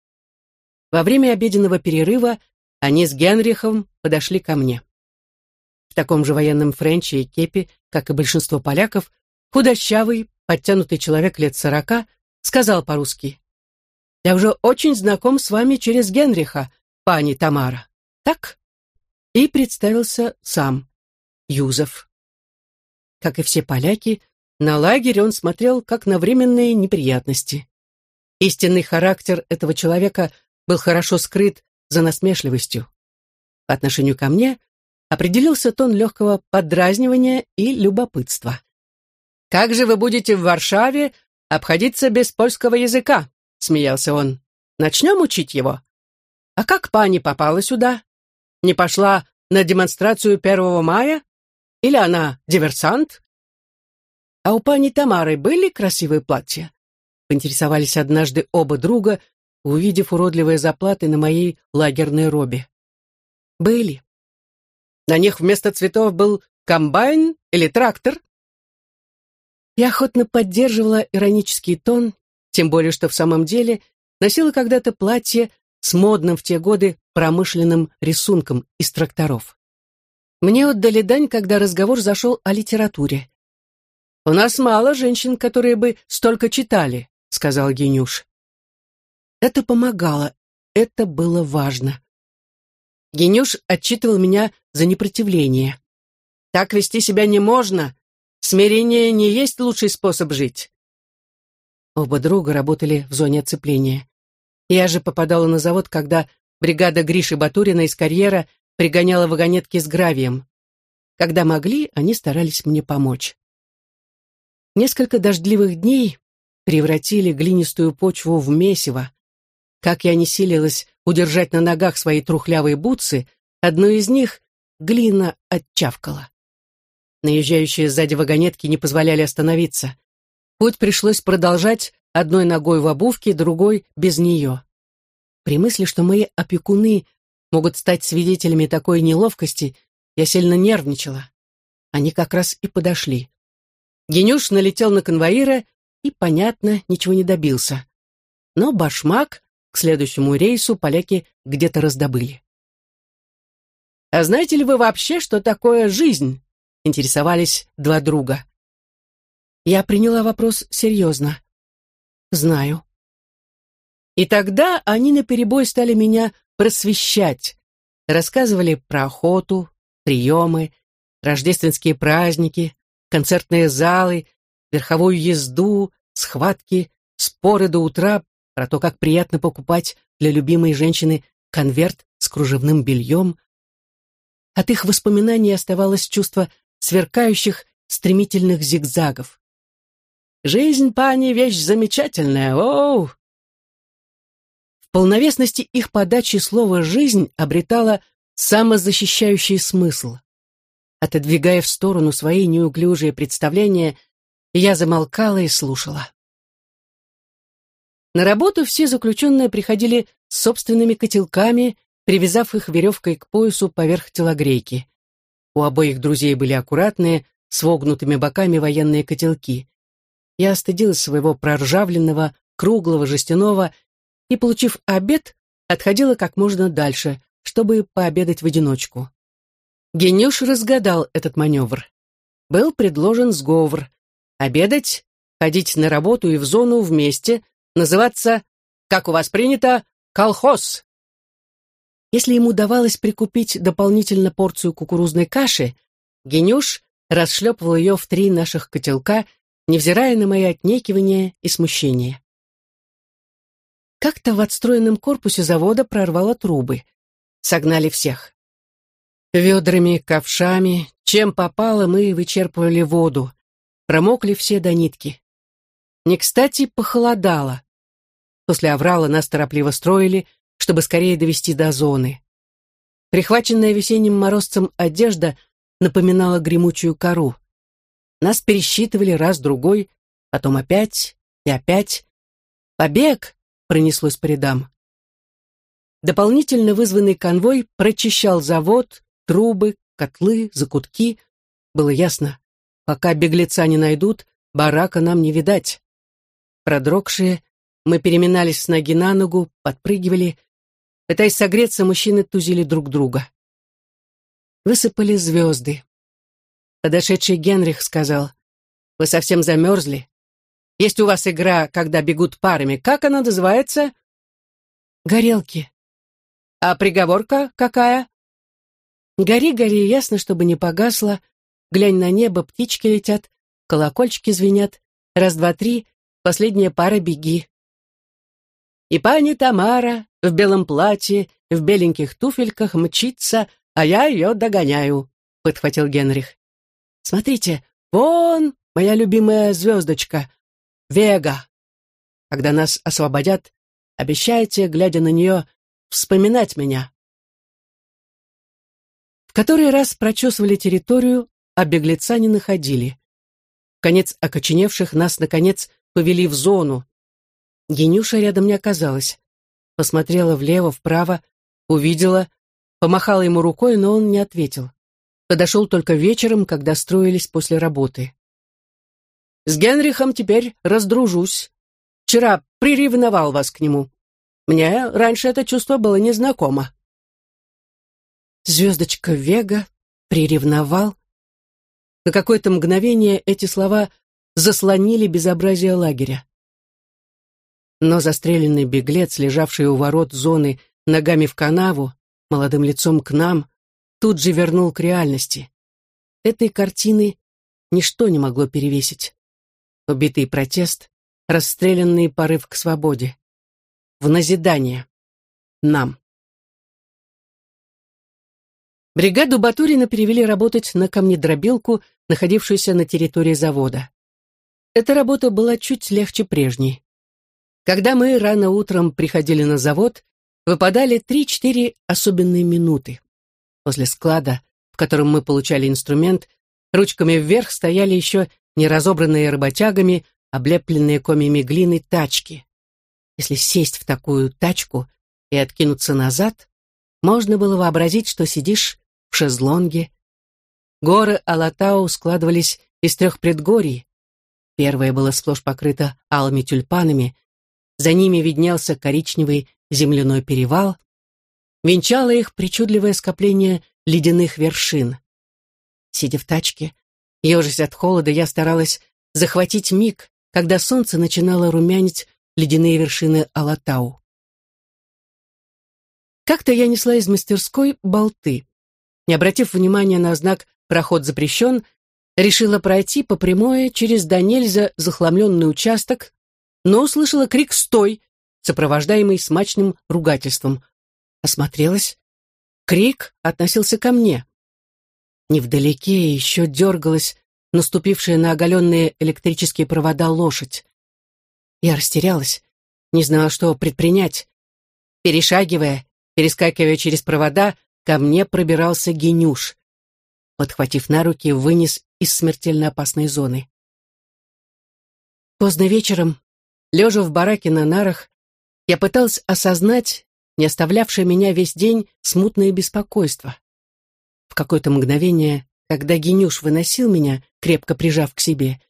Speaker 1: Во время обеденного перерыва они с Генрихом подошли ко мне. В таком же военном френче и кепи, как и большинство поляков, худощавый, подтянутый человек лет сорока, сказал по-русски. «Я уже очень знаком с вами через Генриха, пани Тамара. Так?» И представился сам, Юзеф. Как и все поляки, на лагерь он смотрел как на временные неприятности. Истинный характер этого человека был хорошо скрыт за насмешливостью. По отношению ко мне определился тон легкого подразнивания и любопытства. «Как же вы будете в Варшаве обходиться без польского языка?» — смеялся он. «Начнем учить его?» «А как пани попала сюда? Не пошла на демонстрацию 1 мая? Или она диверсант?» «А у пани Тамары были красивые платья?» — поинтересовались однажды оба друга, увидев уродливые заплаты на моей лагерной робе. «Были. На них вместо цветов был комбайн или трактор?» Я охотно поддерживала иронический тон, тем более что в самом деле носила когда-то платье с модным в те годы промышленным рисунком из тракторов. Мне отдали дань, когда разговор зашел о литературе. «У нас мало женщин, которые бы столько читали», — сказал Генюш. Это помогало, это было важно. Генюш отчитывал меня за непротивление. «Так вести себя не можно», Смирение не есть лучший способ жить. Оба друга работали в зоне оцепления. Я же попадала на завод, когда бригада Гриши Батурина из карьера пригоняла вагонетки с гравием. Когда могли, они старались мне помочь. Несколько дождливых дней превратили глинистую почву в месиво. Как я не силилась удержать на ногах свои трухлявые бутсы, одну из них глина отчавкала. Наезжающие сзади вагонетки не позволяли остановиться. Путь пришлось продолжать одной ногой в обувке, другой без нее. При мысли, что мои опекуны могут стать свидетелями такой неловкости, я сильно нервничала. Они как раз и подошли. Генюш налетел на конвоира и, понятно, ничего не добился. Но башмак к следующему рейсу поляки где-то раздобыли. «А знаете ли вы вообще, что такое жизнь?» интересовались два друга. Я приняла вопрос серьезно. Знаю. И тогда они наперебой стали меня просвещать, рассказывали про охоту, приемы, рождественские праздники, концертные залы, верховую езду, схватки, споры до утра про то, как приятно покупать для любимой женщины конверт с кружевным бельем. От их воспоминаний оставалось чувство сверкающих стремительных зигзагов. «Жизнь, пани, вещь замечательная, оу!» В полновесности их подачи слова «жизнь» обретало самозащищающий смысл. Отодвигая в сторону свои неуклюжие представления, я замолкала и слушала. На работу все заключенные приходили с собственными котелками, привязав их веревкой к поясу поверх телогрейки. У обоих друзей были аккуратные, с вогнутыми боками военные котелки. Я остыдилась своего проржавленного, круглого, жестяного и, получив обед, отходила как можно дальше, чтобы пообедать в одиночку. Генюш разгадал этот маневр. Был предложен сговор. Обедать, ходить на работу и в зону вместе, называться, как у вас принято, колхоз. Если ему удавалось прикупить дополнительно порцию кукурузной каши, Генюш расшлепывал ее в три наших котелка, невзирая на мои отнекивания и смущение. Как-то в отстроенном корпусе завода прорвало трубы. Согнали всех. Ведрами, ковшами, чем попало, мы вычерпывали воду. Промокли все до нитки. Не кстати похолодало. После аврала нас торопливо строили, чтобы скорее довести до зоны. Прихваченная весенним морозцем одежда напоминала гремучую кору. Нас пересчитывали раз-другой, потом опять и опять. «Побег!» — пронеслось по рядам. Дополнительно вызванный конвой прочищал завод, трубы, котлы, закутки. Было ясно, пока беглеца не найдут, барака нам не видать. Продрогшие, мы переминались с ноги на ногу, подпрыгивали. Пытаясь согреться, мужчины тузили друг друга. Высыпали звезды. Подошедший Генрих сказал, «Вы совсем замерзли? Есть у вас игра, когда бегут парами. Как она называется?» «Горелки». «А приговорка какая?» «Гори, гори, ясно, чтобы не погасло. Глянь на небо, птички летят, колокольчики звенят. Раз, два, три, Последняя пара беги. И пани Тамара в белом платье, в беленьких туфельках мчится, а я ее догоняю, — подхватил Генрих. Смотрите, вон моя любимая звездочка, Вега. Когда нас освободят, обещайте, глядя на нее, вспоминать меня. В который раз прочесывали территорию, а беглеца не находили. Конец окоченевших нас, наконец, повели в зону. Генюша рядом не оказалась. Посмотрела влево, вправо, увидела, помахала ему рукой, но он не ответил. Подошел только вечером, когда строились после работы. «С Генрихом теперь раздружусь. Вчера приревновал вас к нему. Мне раньше это чувство было незнакомо». Звездочка Вега приревновал. На какое-то мгновение эти слова заслонили безобразие лагеря. Но застреленный беглец, лежавший у ворот зоны ногами в канаву, молодым лицом к нам, тут же вернул к реальности. Этой картины ничто не могло перевесить. Убитый протест, расстрелянный порыв к свободе. В назидание. Нам. Бригаду Батурина перевели работать на камнедробилку, находившуюся на территории завода. Эта работа была чуть легче прежней. Когда мы рано утром приходили на завод, выпадали три-четыре особенные минуты. Возле склада, в котором мы получали инструмент, ручками вверх стояли еще не разобранные работягами, облепленные комьями глины тачки. Если сесть в такую тачку и откинуться назад, можно было вообразить, что сидишь в шезлонге. Горы Алатау складывались из трех предгорий, Первое было сплошь покрыто алыми тюльпанами, за ними виднелся коричневый земляной перевал, венчало их причудливое скопление ледяных вершин. Сидя в тачке, ежась от холода, я старалась захватить миг, когда солнце начинало румянить ледяные вершины Алатау. Как-то я несла из мастерской болты. Не обратив внимания на знак «Проход запрещен», решила пройти по прямой через до нельзя захламленный участок, но услышала крик «Стой!», сопровождаемый смачным ругательством. Осмотрелась. Крик относился ко мне. Невдалеке еще дергалась наступившая на оголенные электрические провода лошадь. Я растерялась, не знала, что предпринять. Перешагивая, перескакивая через провода, ко мне пробирался генюш. Подхватив на руки, вынес из смертельно опасной зоны. Поздно вечером, лежа в бараке на нарах, я пыталась осознать не оставлявшее меня весь день смутное беспокойство. В какое-то мгновение, когда Генюш выносил меня, крепко прижав к себе,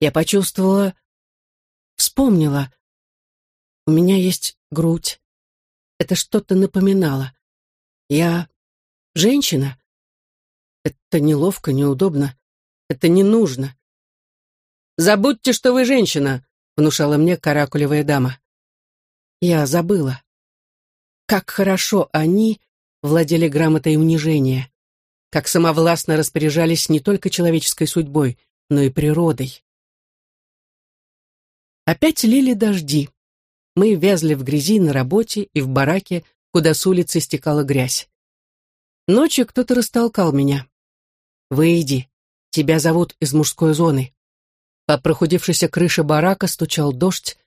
Speaker 1: я почувствовала, вспомнила. У меня есть грудь. Это что-то напоминало. Я женщина. Это неловко, неудобно. Это не нужно. «Забудьте, что вы женщина», — внушала мне каракулевая дама. Я забыла. Как хорошо они владели грамотой унижения, как самовластно распоряжались не только человеческой судьбой, но и природой. Опять лили дожди. Мы вязли в грязи на работе и в бараке, куда с улицы стекала грязь. Ночью кто-то растолкал меня. «Выйди, тебя зовут из мужской зоны». По прохудившейся крыше барака стучал дождь,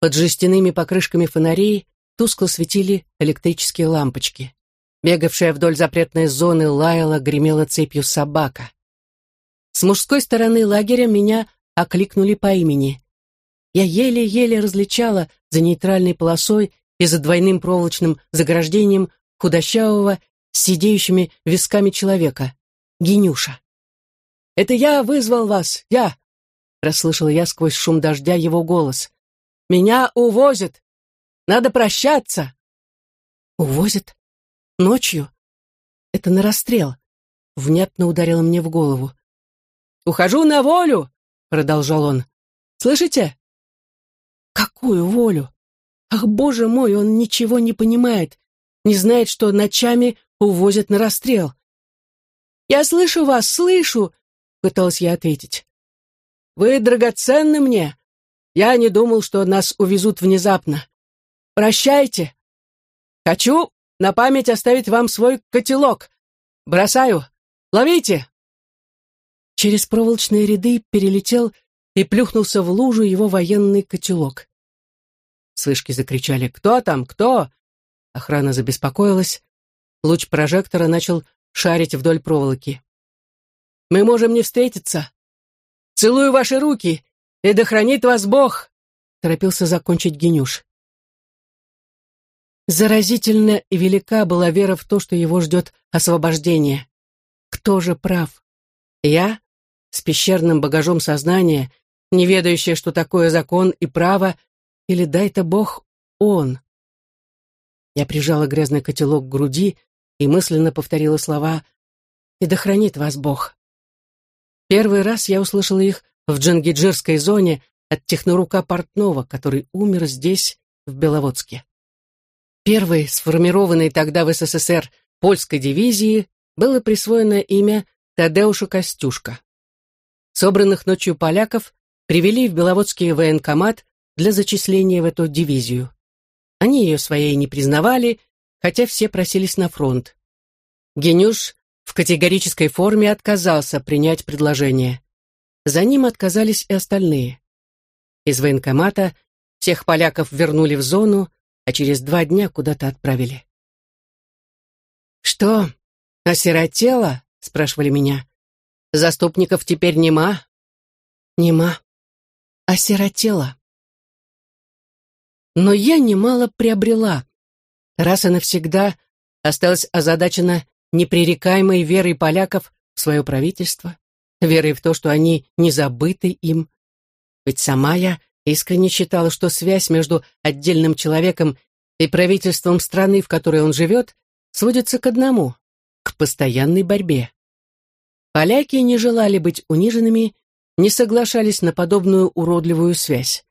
Speaker 1: под жестяными покрышками фонарей тускло светили электрические лампочки. Бегавшая вдоль запретной зоны лаяла, гремела цепью собака. С мужской стороны лагеря меня окликнули по имени. Я еле-еле различала за нейтральной полосой и за двойным проволочным заграждением худощавого с сидеющими висками человека, Генюша. «Это я вызвал вас, я!» Расслышала я сквозь шум дождя его голос. «Меня увозят! Надо прощаться!» «Увозят? Ночью? Это на расстрел!» Внятно ударило мне в голову. «Ухожу на волю!» — продолжал он. «Слышите?» «Какую волю? Ах, боже мой, он ничего не понимает, не знает, что ночами увозят на расстрел». «Я слышу вас, слышу!» — пыталась я ответить. «Вы драгоценны мне. Я не думал, что нас увезут внезапно. Прощайте. Хочу на память оставить вам свой котелок. Бросаю. Ловите!» Через проволочные ряды перелетел и плюхнулся в лужу его военный котелок. Свышки закричали «Кто там? Кто?» Охрана забеспокоилась. Луч прожектора начал шарить вдоль проволоки. «Мы можем не встретиться. Целую ваши руки, и да хранит вас Бог!» торопился закончить Генюш. Заразительно и велика была вера в то, что его ждет освобождение. Кто же прав? Я, с пещерным багажом сознания, не ведающая, что такое закон и право, или дай-то Бог он? Я прижала грязный котелок к груди и мысленно повторила слова «И да хранит вас Бог». Первый раз я услышала их в Джангиджирской зоне от технорука Портнова, который умер здесь, в Беловодске. Первой, сформированной тогда в СССР польской дивизии, было присвоено имя Тадеуша Костюшка. Собранных ночью поляков привели в Беловодский военкомат для зачисления в эту дивизию. Они ее своей не признавали, хотя все просились на фронт. Генюш в категорической форме отказался принять предложение. За ним отказались и остальные. Из военкомата всех поляков вернули в зону, а через два дня куда-то отправили. «Что, осиротела?» — спрашивали меня. «Заступников теперь нема?» «Нема. Осиротела». Но я немало приобрела. Раз и навсегда осталась озадачена непререкаемой верой поляков в свое правительство, верой в то, что они не забыты им. Ведь сама я искренне считала, что связь между отдельным человеком и правительством страны, в которой он живет, сводится к одному — к постоянной борьбе. Поляки не желали быть униженными, не соглашались на подобную уродливую связь.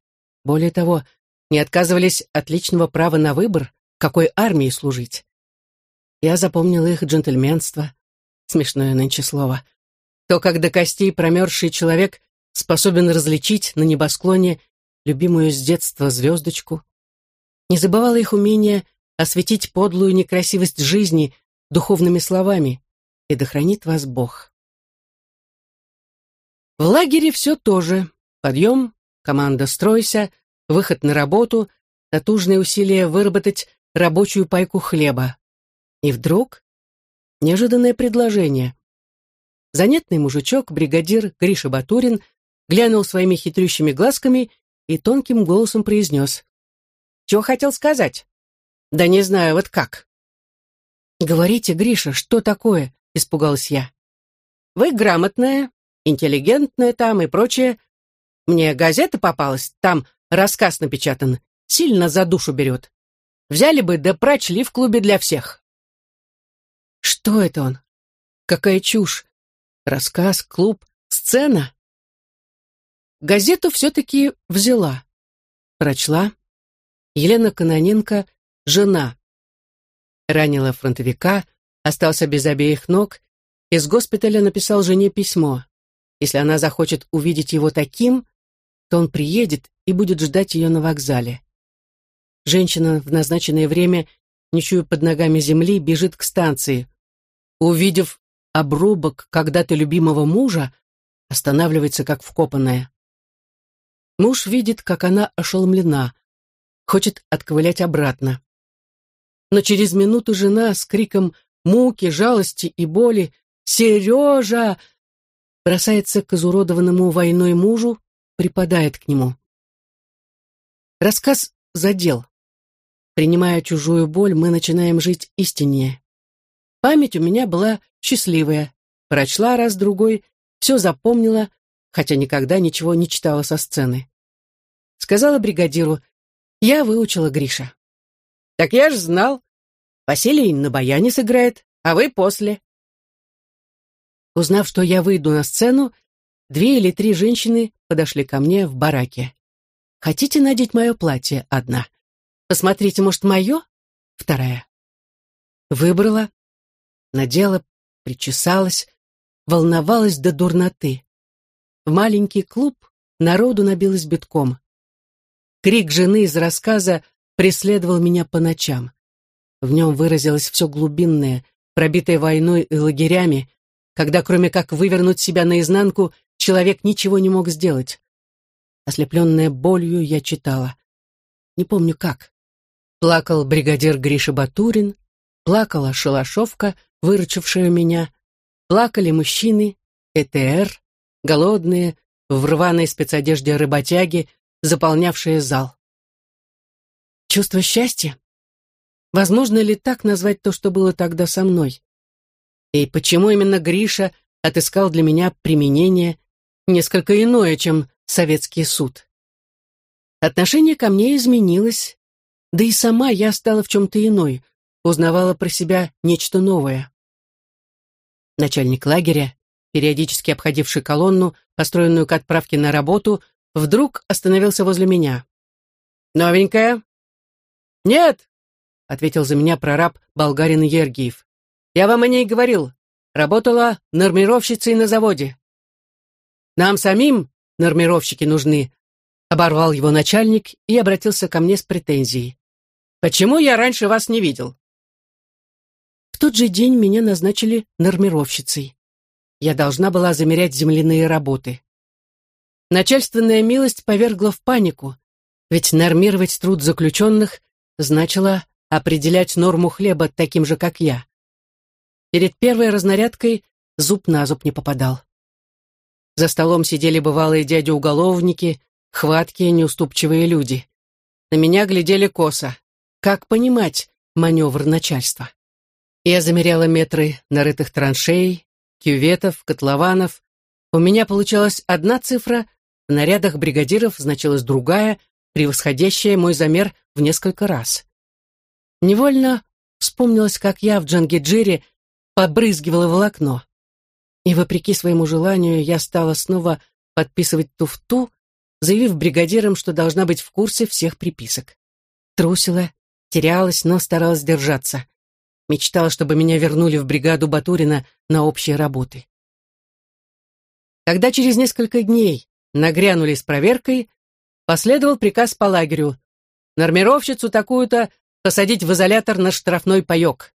Speaker 1: Более того, не отказывались от личного права на выбор, какой армии служить. Я запомнила их джентльменство. Смешное нынче слово. То, как до костей промерзший человек способен различить на небосклоне любимую с детства звездочку. Не забывала их умение осветить подлую некрасивость жизни духовными словами, и да хранит вас Бог. В лагере все то же. Подъем, команда «Стройся», выход на работу, натужные усилия выработать рабочую пайку хлеба. И вдруг неожиданное предложение. Занятный мужичок, бригадир Гриша Батурин, глянул своими хитрющими глазками и тонким голосом произнес. «Чего хотел сказать?» «Да не знаю, вот как». «Говорите, Гриша, что такое?» — испугалась я. «Вы грамотная, интеллигентная там и прочее. Мне газета попалась, там рассказ напечатан, сильно за душу берет. Взяли бы да прочли в клубе для всех». «Что это он? Какая чушь! Рассказ, клуб, сцена?» Газету все-таки взяла. Прочла. Елена Каноненко — жена. Ранила фронтовика, остался без обеих ног, из госпиталя написал жене письмо. Если она захочет увидеть его таким, то он приедет и будет ждать ее на вокзале. Женщина в назначенное время, не чуя под ногами земли, бежит к станции. Увидев обрубок когда-то любимого мужа, останавливается как вкопанная. Муж видит, как она ошеломлена, хочет отковылять обратно. Но через минуту жена с криком муки, жалости и боли «Сережа!» бросается к изуродованному войной мужу, припадает к нему. Рассказ задел. Принимая чужую боль, мы начинаем жить истиннее. Память у меня была счастливая. Прочла раз-другой, все запомнила, хотя никогда ничего не читала со сцены. Сказала бригадиру, я выучила Гриша. Так я ж знал. Василий на баяне сыграет, а вы после. Узнав, что я выйду на сцену, две или три женщины подошли ко мне в бараке. Хотите надеть мое платье? Одна. Посмотрите, может, мое? Вторая. Выбрала, надела, причесалась, волновалась до дурноты. В маленький клуб народу набилось битком. Крик жены из рассказа преследовал меня по ночам. В нем выразилось все глубинное, пробитое войной и лагерями, когда кроме как вывернуть себя наизнанку, человек ничего не мог сделать. Ослепленная болью, я читала. Не помню как. Плакал бригадир Гриша Батурин, плакала шалашовка, выручившая меня, плакали мужчины, ЭТР, голодные, в рваной спецодежде рыботяги, заполнявшие зал. Чувство счастья? Возможно ли так назвать то, что было тогда со мной? И почему именно Гриша отыскал для меня применение несколько иное, чем советский суд? Отношение ко мне изменилось, да и сама я стала в чем-то иной, узнавала про себя нечто новое. Начальник лагеря, периодически обходивший колонну, построенную к отправке на работу, вдруг остановился возле меня. «Новенькая?» «Нет», — ответил за меня прораб болгарин Ергиев. «Я вам о ней говорил. Работала нормировщицей на заводе». «Нам самим нормировщики нужны», — оборвал его начальник и обратился ко мне с претензией. «Почему я раньше вас не видел?» В тот же день меня назначили нормировщицей. Я должна была замерять земляные работы. Начальственная милость повергла в панику, ведь нормировать труд заключенных значило определять норму хлеба таким же, как я. Перед первой разнарядкой зуб на зуб не попадал. За столом сидели бывалые дяди-уголовники, хваткие, неуступчивые люди. На меня глядели косо. Как понимать маневр начальства? Я замеряла метры нарытых траншей, кюветов, котлованов. У меня получалась одна цифра, в нарядах бригадиров значилась другая, превосходящая мой замер в несколько раз. Невольно вспомнилось, как я в Джангиджире побрызгивала волокно. И вопреки своему желанию я стала снова подписывать туфту, заявив бригадирам, что должна быть в курсе всех приписок. Трусила, терялась, но старалась держаться. Мечтала, чтобы меня вернули в бригаду Батурина на общие работы. Когда через несколько дней нагрянули с проверкой, последовал приказ по лагерю нормировщицу такую-то посадить в изолятор на штрафной паек.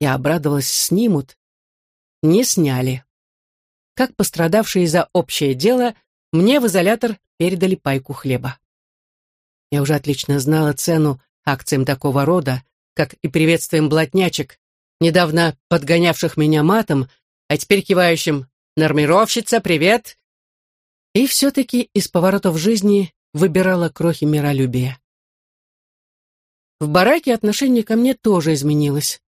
Speaker 1: Я обрадовалась, снимут. Не сняли. Как пострадавшие за общее дело, мне в изолятор передали пайку хлеба. Я уже отлично знала цену акциям такого рода, как и приветствием блатнячек, недавно подгонявших меня матом, а теперь кивающим «Нормировщица, привет!» И все-таки из поворотов жизни выбирала крохи миролюбия. В бараке отношение ко мне тоже изменилось.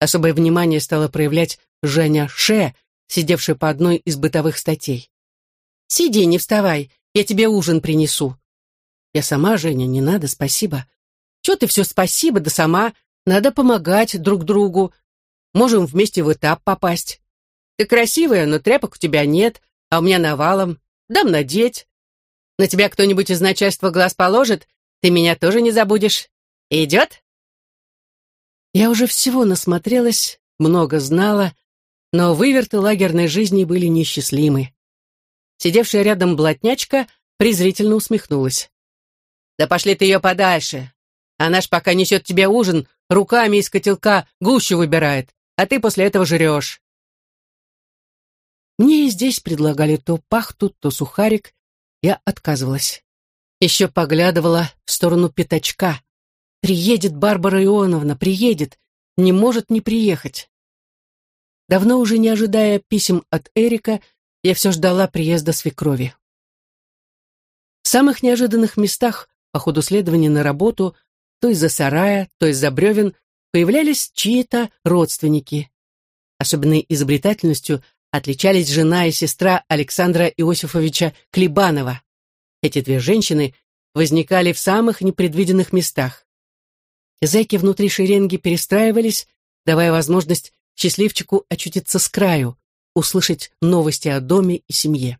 Speaker 1: Особое внимание стала проявлять Женя Ше, сидевшая по одной из бытовых статей. «Сиди, не вставай, я тебе ужин принесу». «Я сама, Женя, не надо, спасибо». «Чё ты все спасибо, да сама? Надо помогать друг другу. Можем вместе в этап попасть. Ты красивая, но тряпок у тебя нет, а у меня навалом. Дам надеть. На тебя кто-нибудь из начальства глаз положит, ты меня тоже не забудешь. Идет?» Я уже всего насмотрелась, много знала, но выверты лагерной жизни были несчастливы. Сидевшая рядом блатнячка презрительно усмехнулась. «Да пошли ты ее подальше. Она ж пока несет тебе ужин, руками из котелка гущу выбирает, а ты после этого жрешь». Мне и здесь предлагали то пахту, то сухарик. Я отказывалась. Еще поглядывала в сторону пятачка. Приедет Барбара Ионовна, приедет, не может не приехать. Давно уже не ожидая писем от Эрика, я все ждала приезда свекрови. В самых неожиданных местах по ходу следования на работу, то из-за сарая, то из-за бревен, появлялись чьи-то родственники. Особенной изобретательностью отличались жена и сестра Александра Иосифовича Клебанова. Эти две женщины возникали в самых непредвиденных местах. Зэки внутри шеренги перестраивались, давая возможность счастливчику очутиться с краю, услышать новости о доме и семье.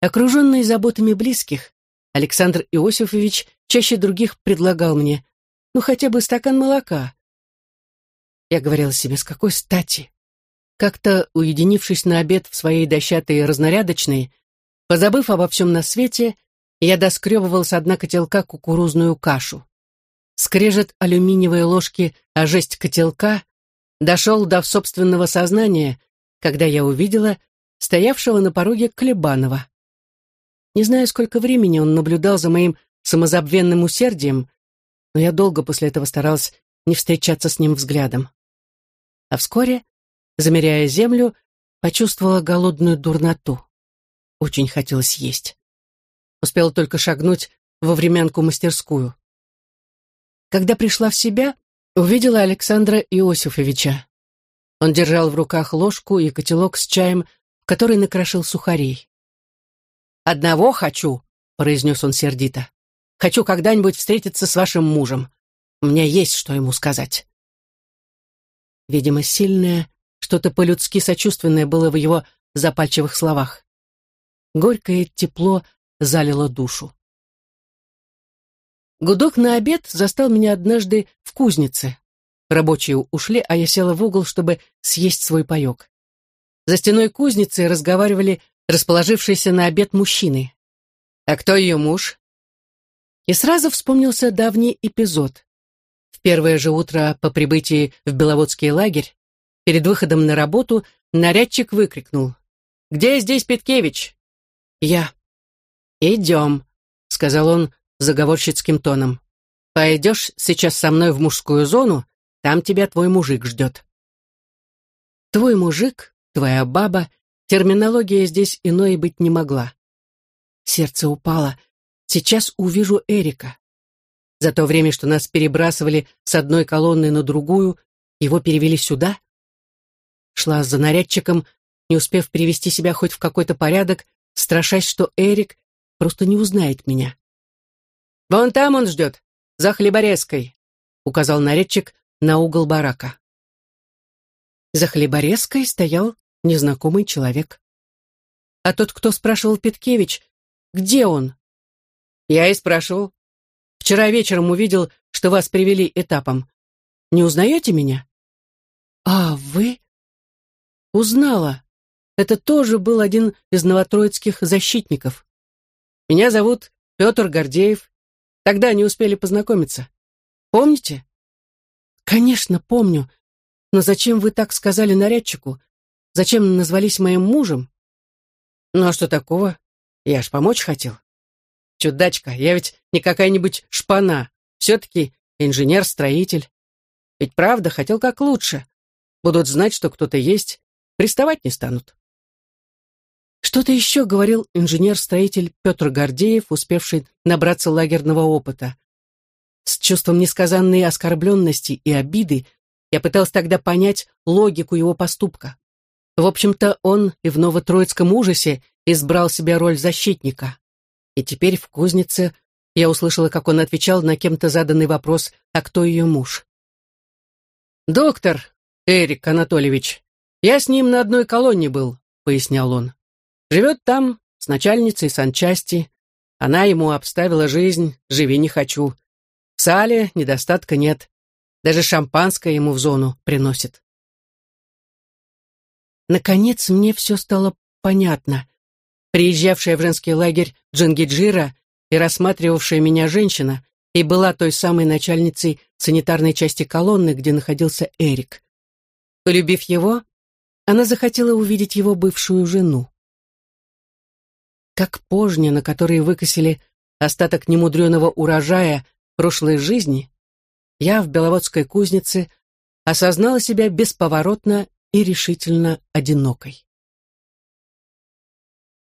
Speaker 1: Окруженный заботами близких, Александр Иосифович чаще других предлагал мне, ну хотя бы стакан молока. Я говорила себе, с какой стати? Как-то, уединившись на обед в своей дощатой разнарядочной, позабыв обо всем на свете, я доскребывал с дна котелка кукурузную кашу. Скрежет алюминиевой ложки о жесть котелка дошел до собственного сознания, когда я увидела стоявшего на пороге Клебанова. Не знаю, сколько времени он наблюдал за моим самозабвенным усердием, но я долго после этого старалась не встречаться с ним взглядом. А вскоре, замеряя землю, почувствовала голодную дурноту. Очень хотелось есть. Успела только шагнуть во времянку мастерскую. Когда пришла в себя, увидела Александра Иосифовича. Он держал в руках ложку и котелок с чаем, в который накрошил сухарей. «Одного хочу», — произнес он сердито. «Хочу когда-нибудь встретиться с вашим мужем. У меня есть что ему сказать». Видимо, сильное, что-то по-людски сочувственное было в его запальчивых словах. Горькое тепло залило душу. Гудок на обед застал меня однажды в кузнице. Рабочие ушли, а я села в угол, чтобы съесть свой паек. За стеной кузницы разговаривали расположившиеся на обед мужчины. «А кто ее муж?» И сразу вспомнился давний эпизод. В первое же утро по прибытии в Беловодский лагерь, перед выходом на работу, нарядчик выкрикнул. «Где здесь Петкевич?» «Я». «Идем», — сказал он, заговорщицким тоном. «Пойдешь сейчас со мной в мужскую зону, там тебя твой мужик ждет». «Твой мужик, твоя баба» терминология здесь иной быть не могла. Сердце упало. Сейчас увижу Эрика. За то время, что нас перебрасывали с одной колонны на другую, его перевели сюда. Шла за нарядчиком, не успев привести себя хоть в какой-то порядок, страшась, что Эрик просто не узнает меня. «Вон там он ждет, за хлеборезкой», — указал нарядчик на угол барака. За хлеборезкой стоял незнакомый человек. А тот, кто спрашивал Петкевич, где он? Я и спрашивал. Вчера вечером увидел, что вас привели этапом. Не узнаете меня?» «А, вы?» «Узнала. Это тоже был один из новотроицких защитников. Меня зовут Петр Гордеев. Тогда не успели познакомиться. Помните?» «Конечно, помню. Но зачем вы так сказали нарядчику? Зачем назвались моим мужем?» «Ну а что такого? Я ж помочь хотел. Чудачка, я ведь не какая-нибудь шпана. Все-таки инженер-строитель. Ведь правда хотел как лучше. Будут знать, что кто-то есть, приставать не станут. Что-то еще говорил инженер-строитель Петр Гордеев, успевший набраться лагерного опыта. С чувством несказанной оскорбленности и обиды я пытался тогда понять логику его поступка. В общем-то, он и в Новотроицком ужасе избрал себе роль защитника. И теперь в кузнице я услышала, как он отвечал на кем-то заданный вопрос, а кто ее муж. «Доктор Эрик Анатольевич, я с ним на одной колонне был», — пояснял он. «Живет там с начальницей санчасти. Она ему обставила жизнь, живи не хочу. В сале недостатка нет. Даже шампанское ему в зону приносит». Наконец мне все стало понятно. Приезжавшая в женский лагерь Джангиджира и рассматривавшая меня женщина и была той самой начальницей санитарной части колонны, где находился Эрик. Полюбив его, она захотела увидеть его бывшую жену. Как пожня, на которой выкосили остаток немудреного урожая прошлой жизни, я в Беловодской кузнице осознала себя бесповоротно и решительно одинокой.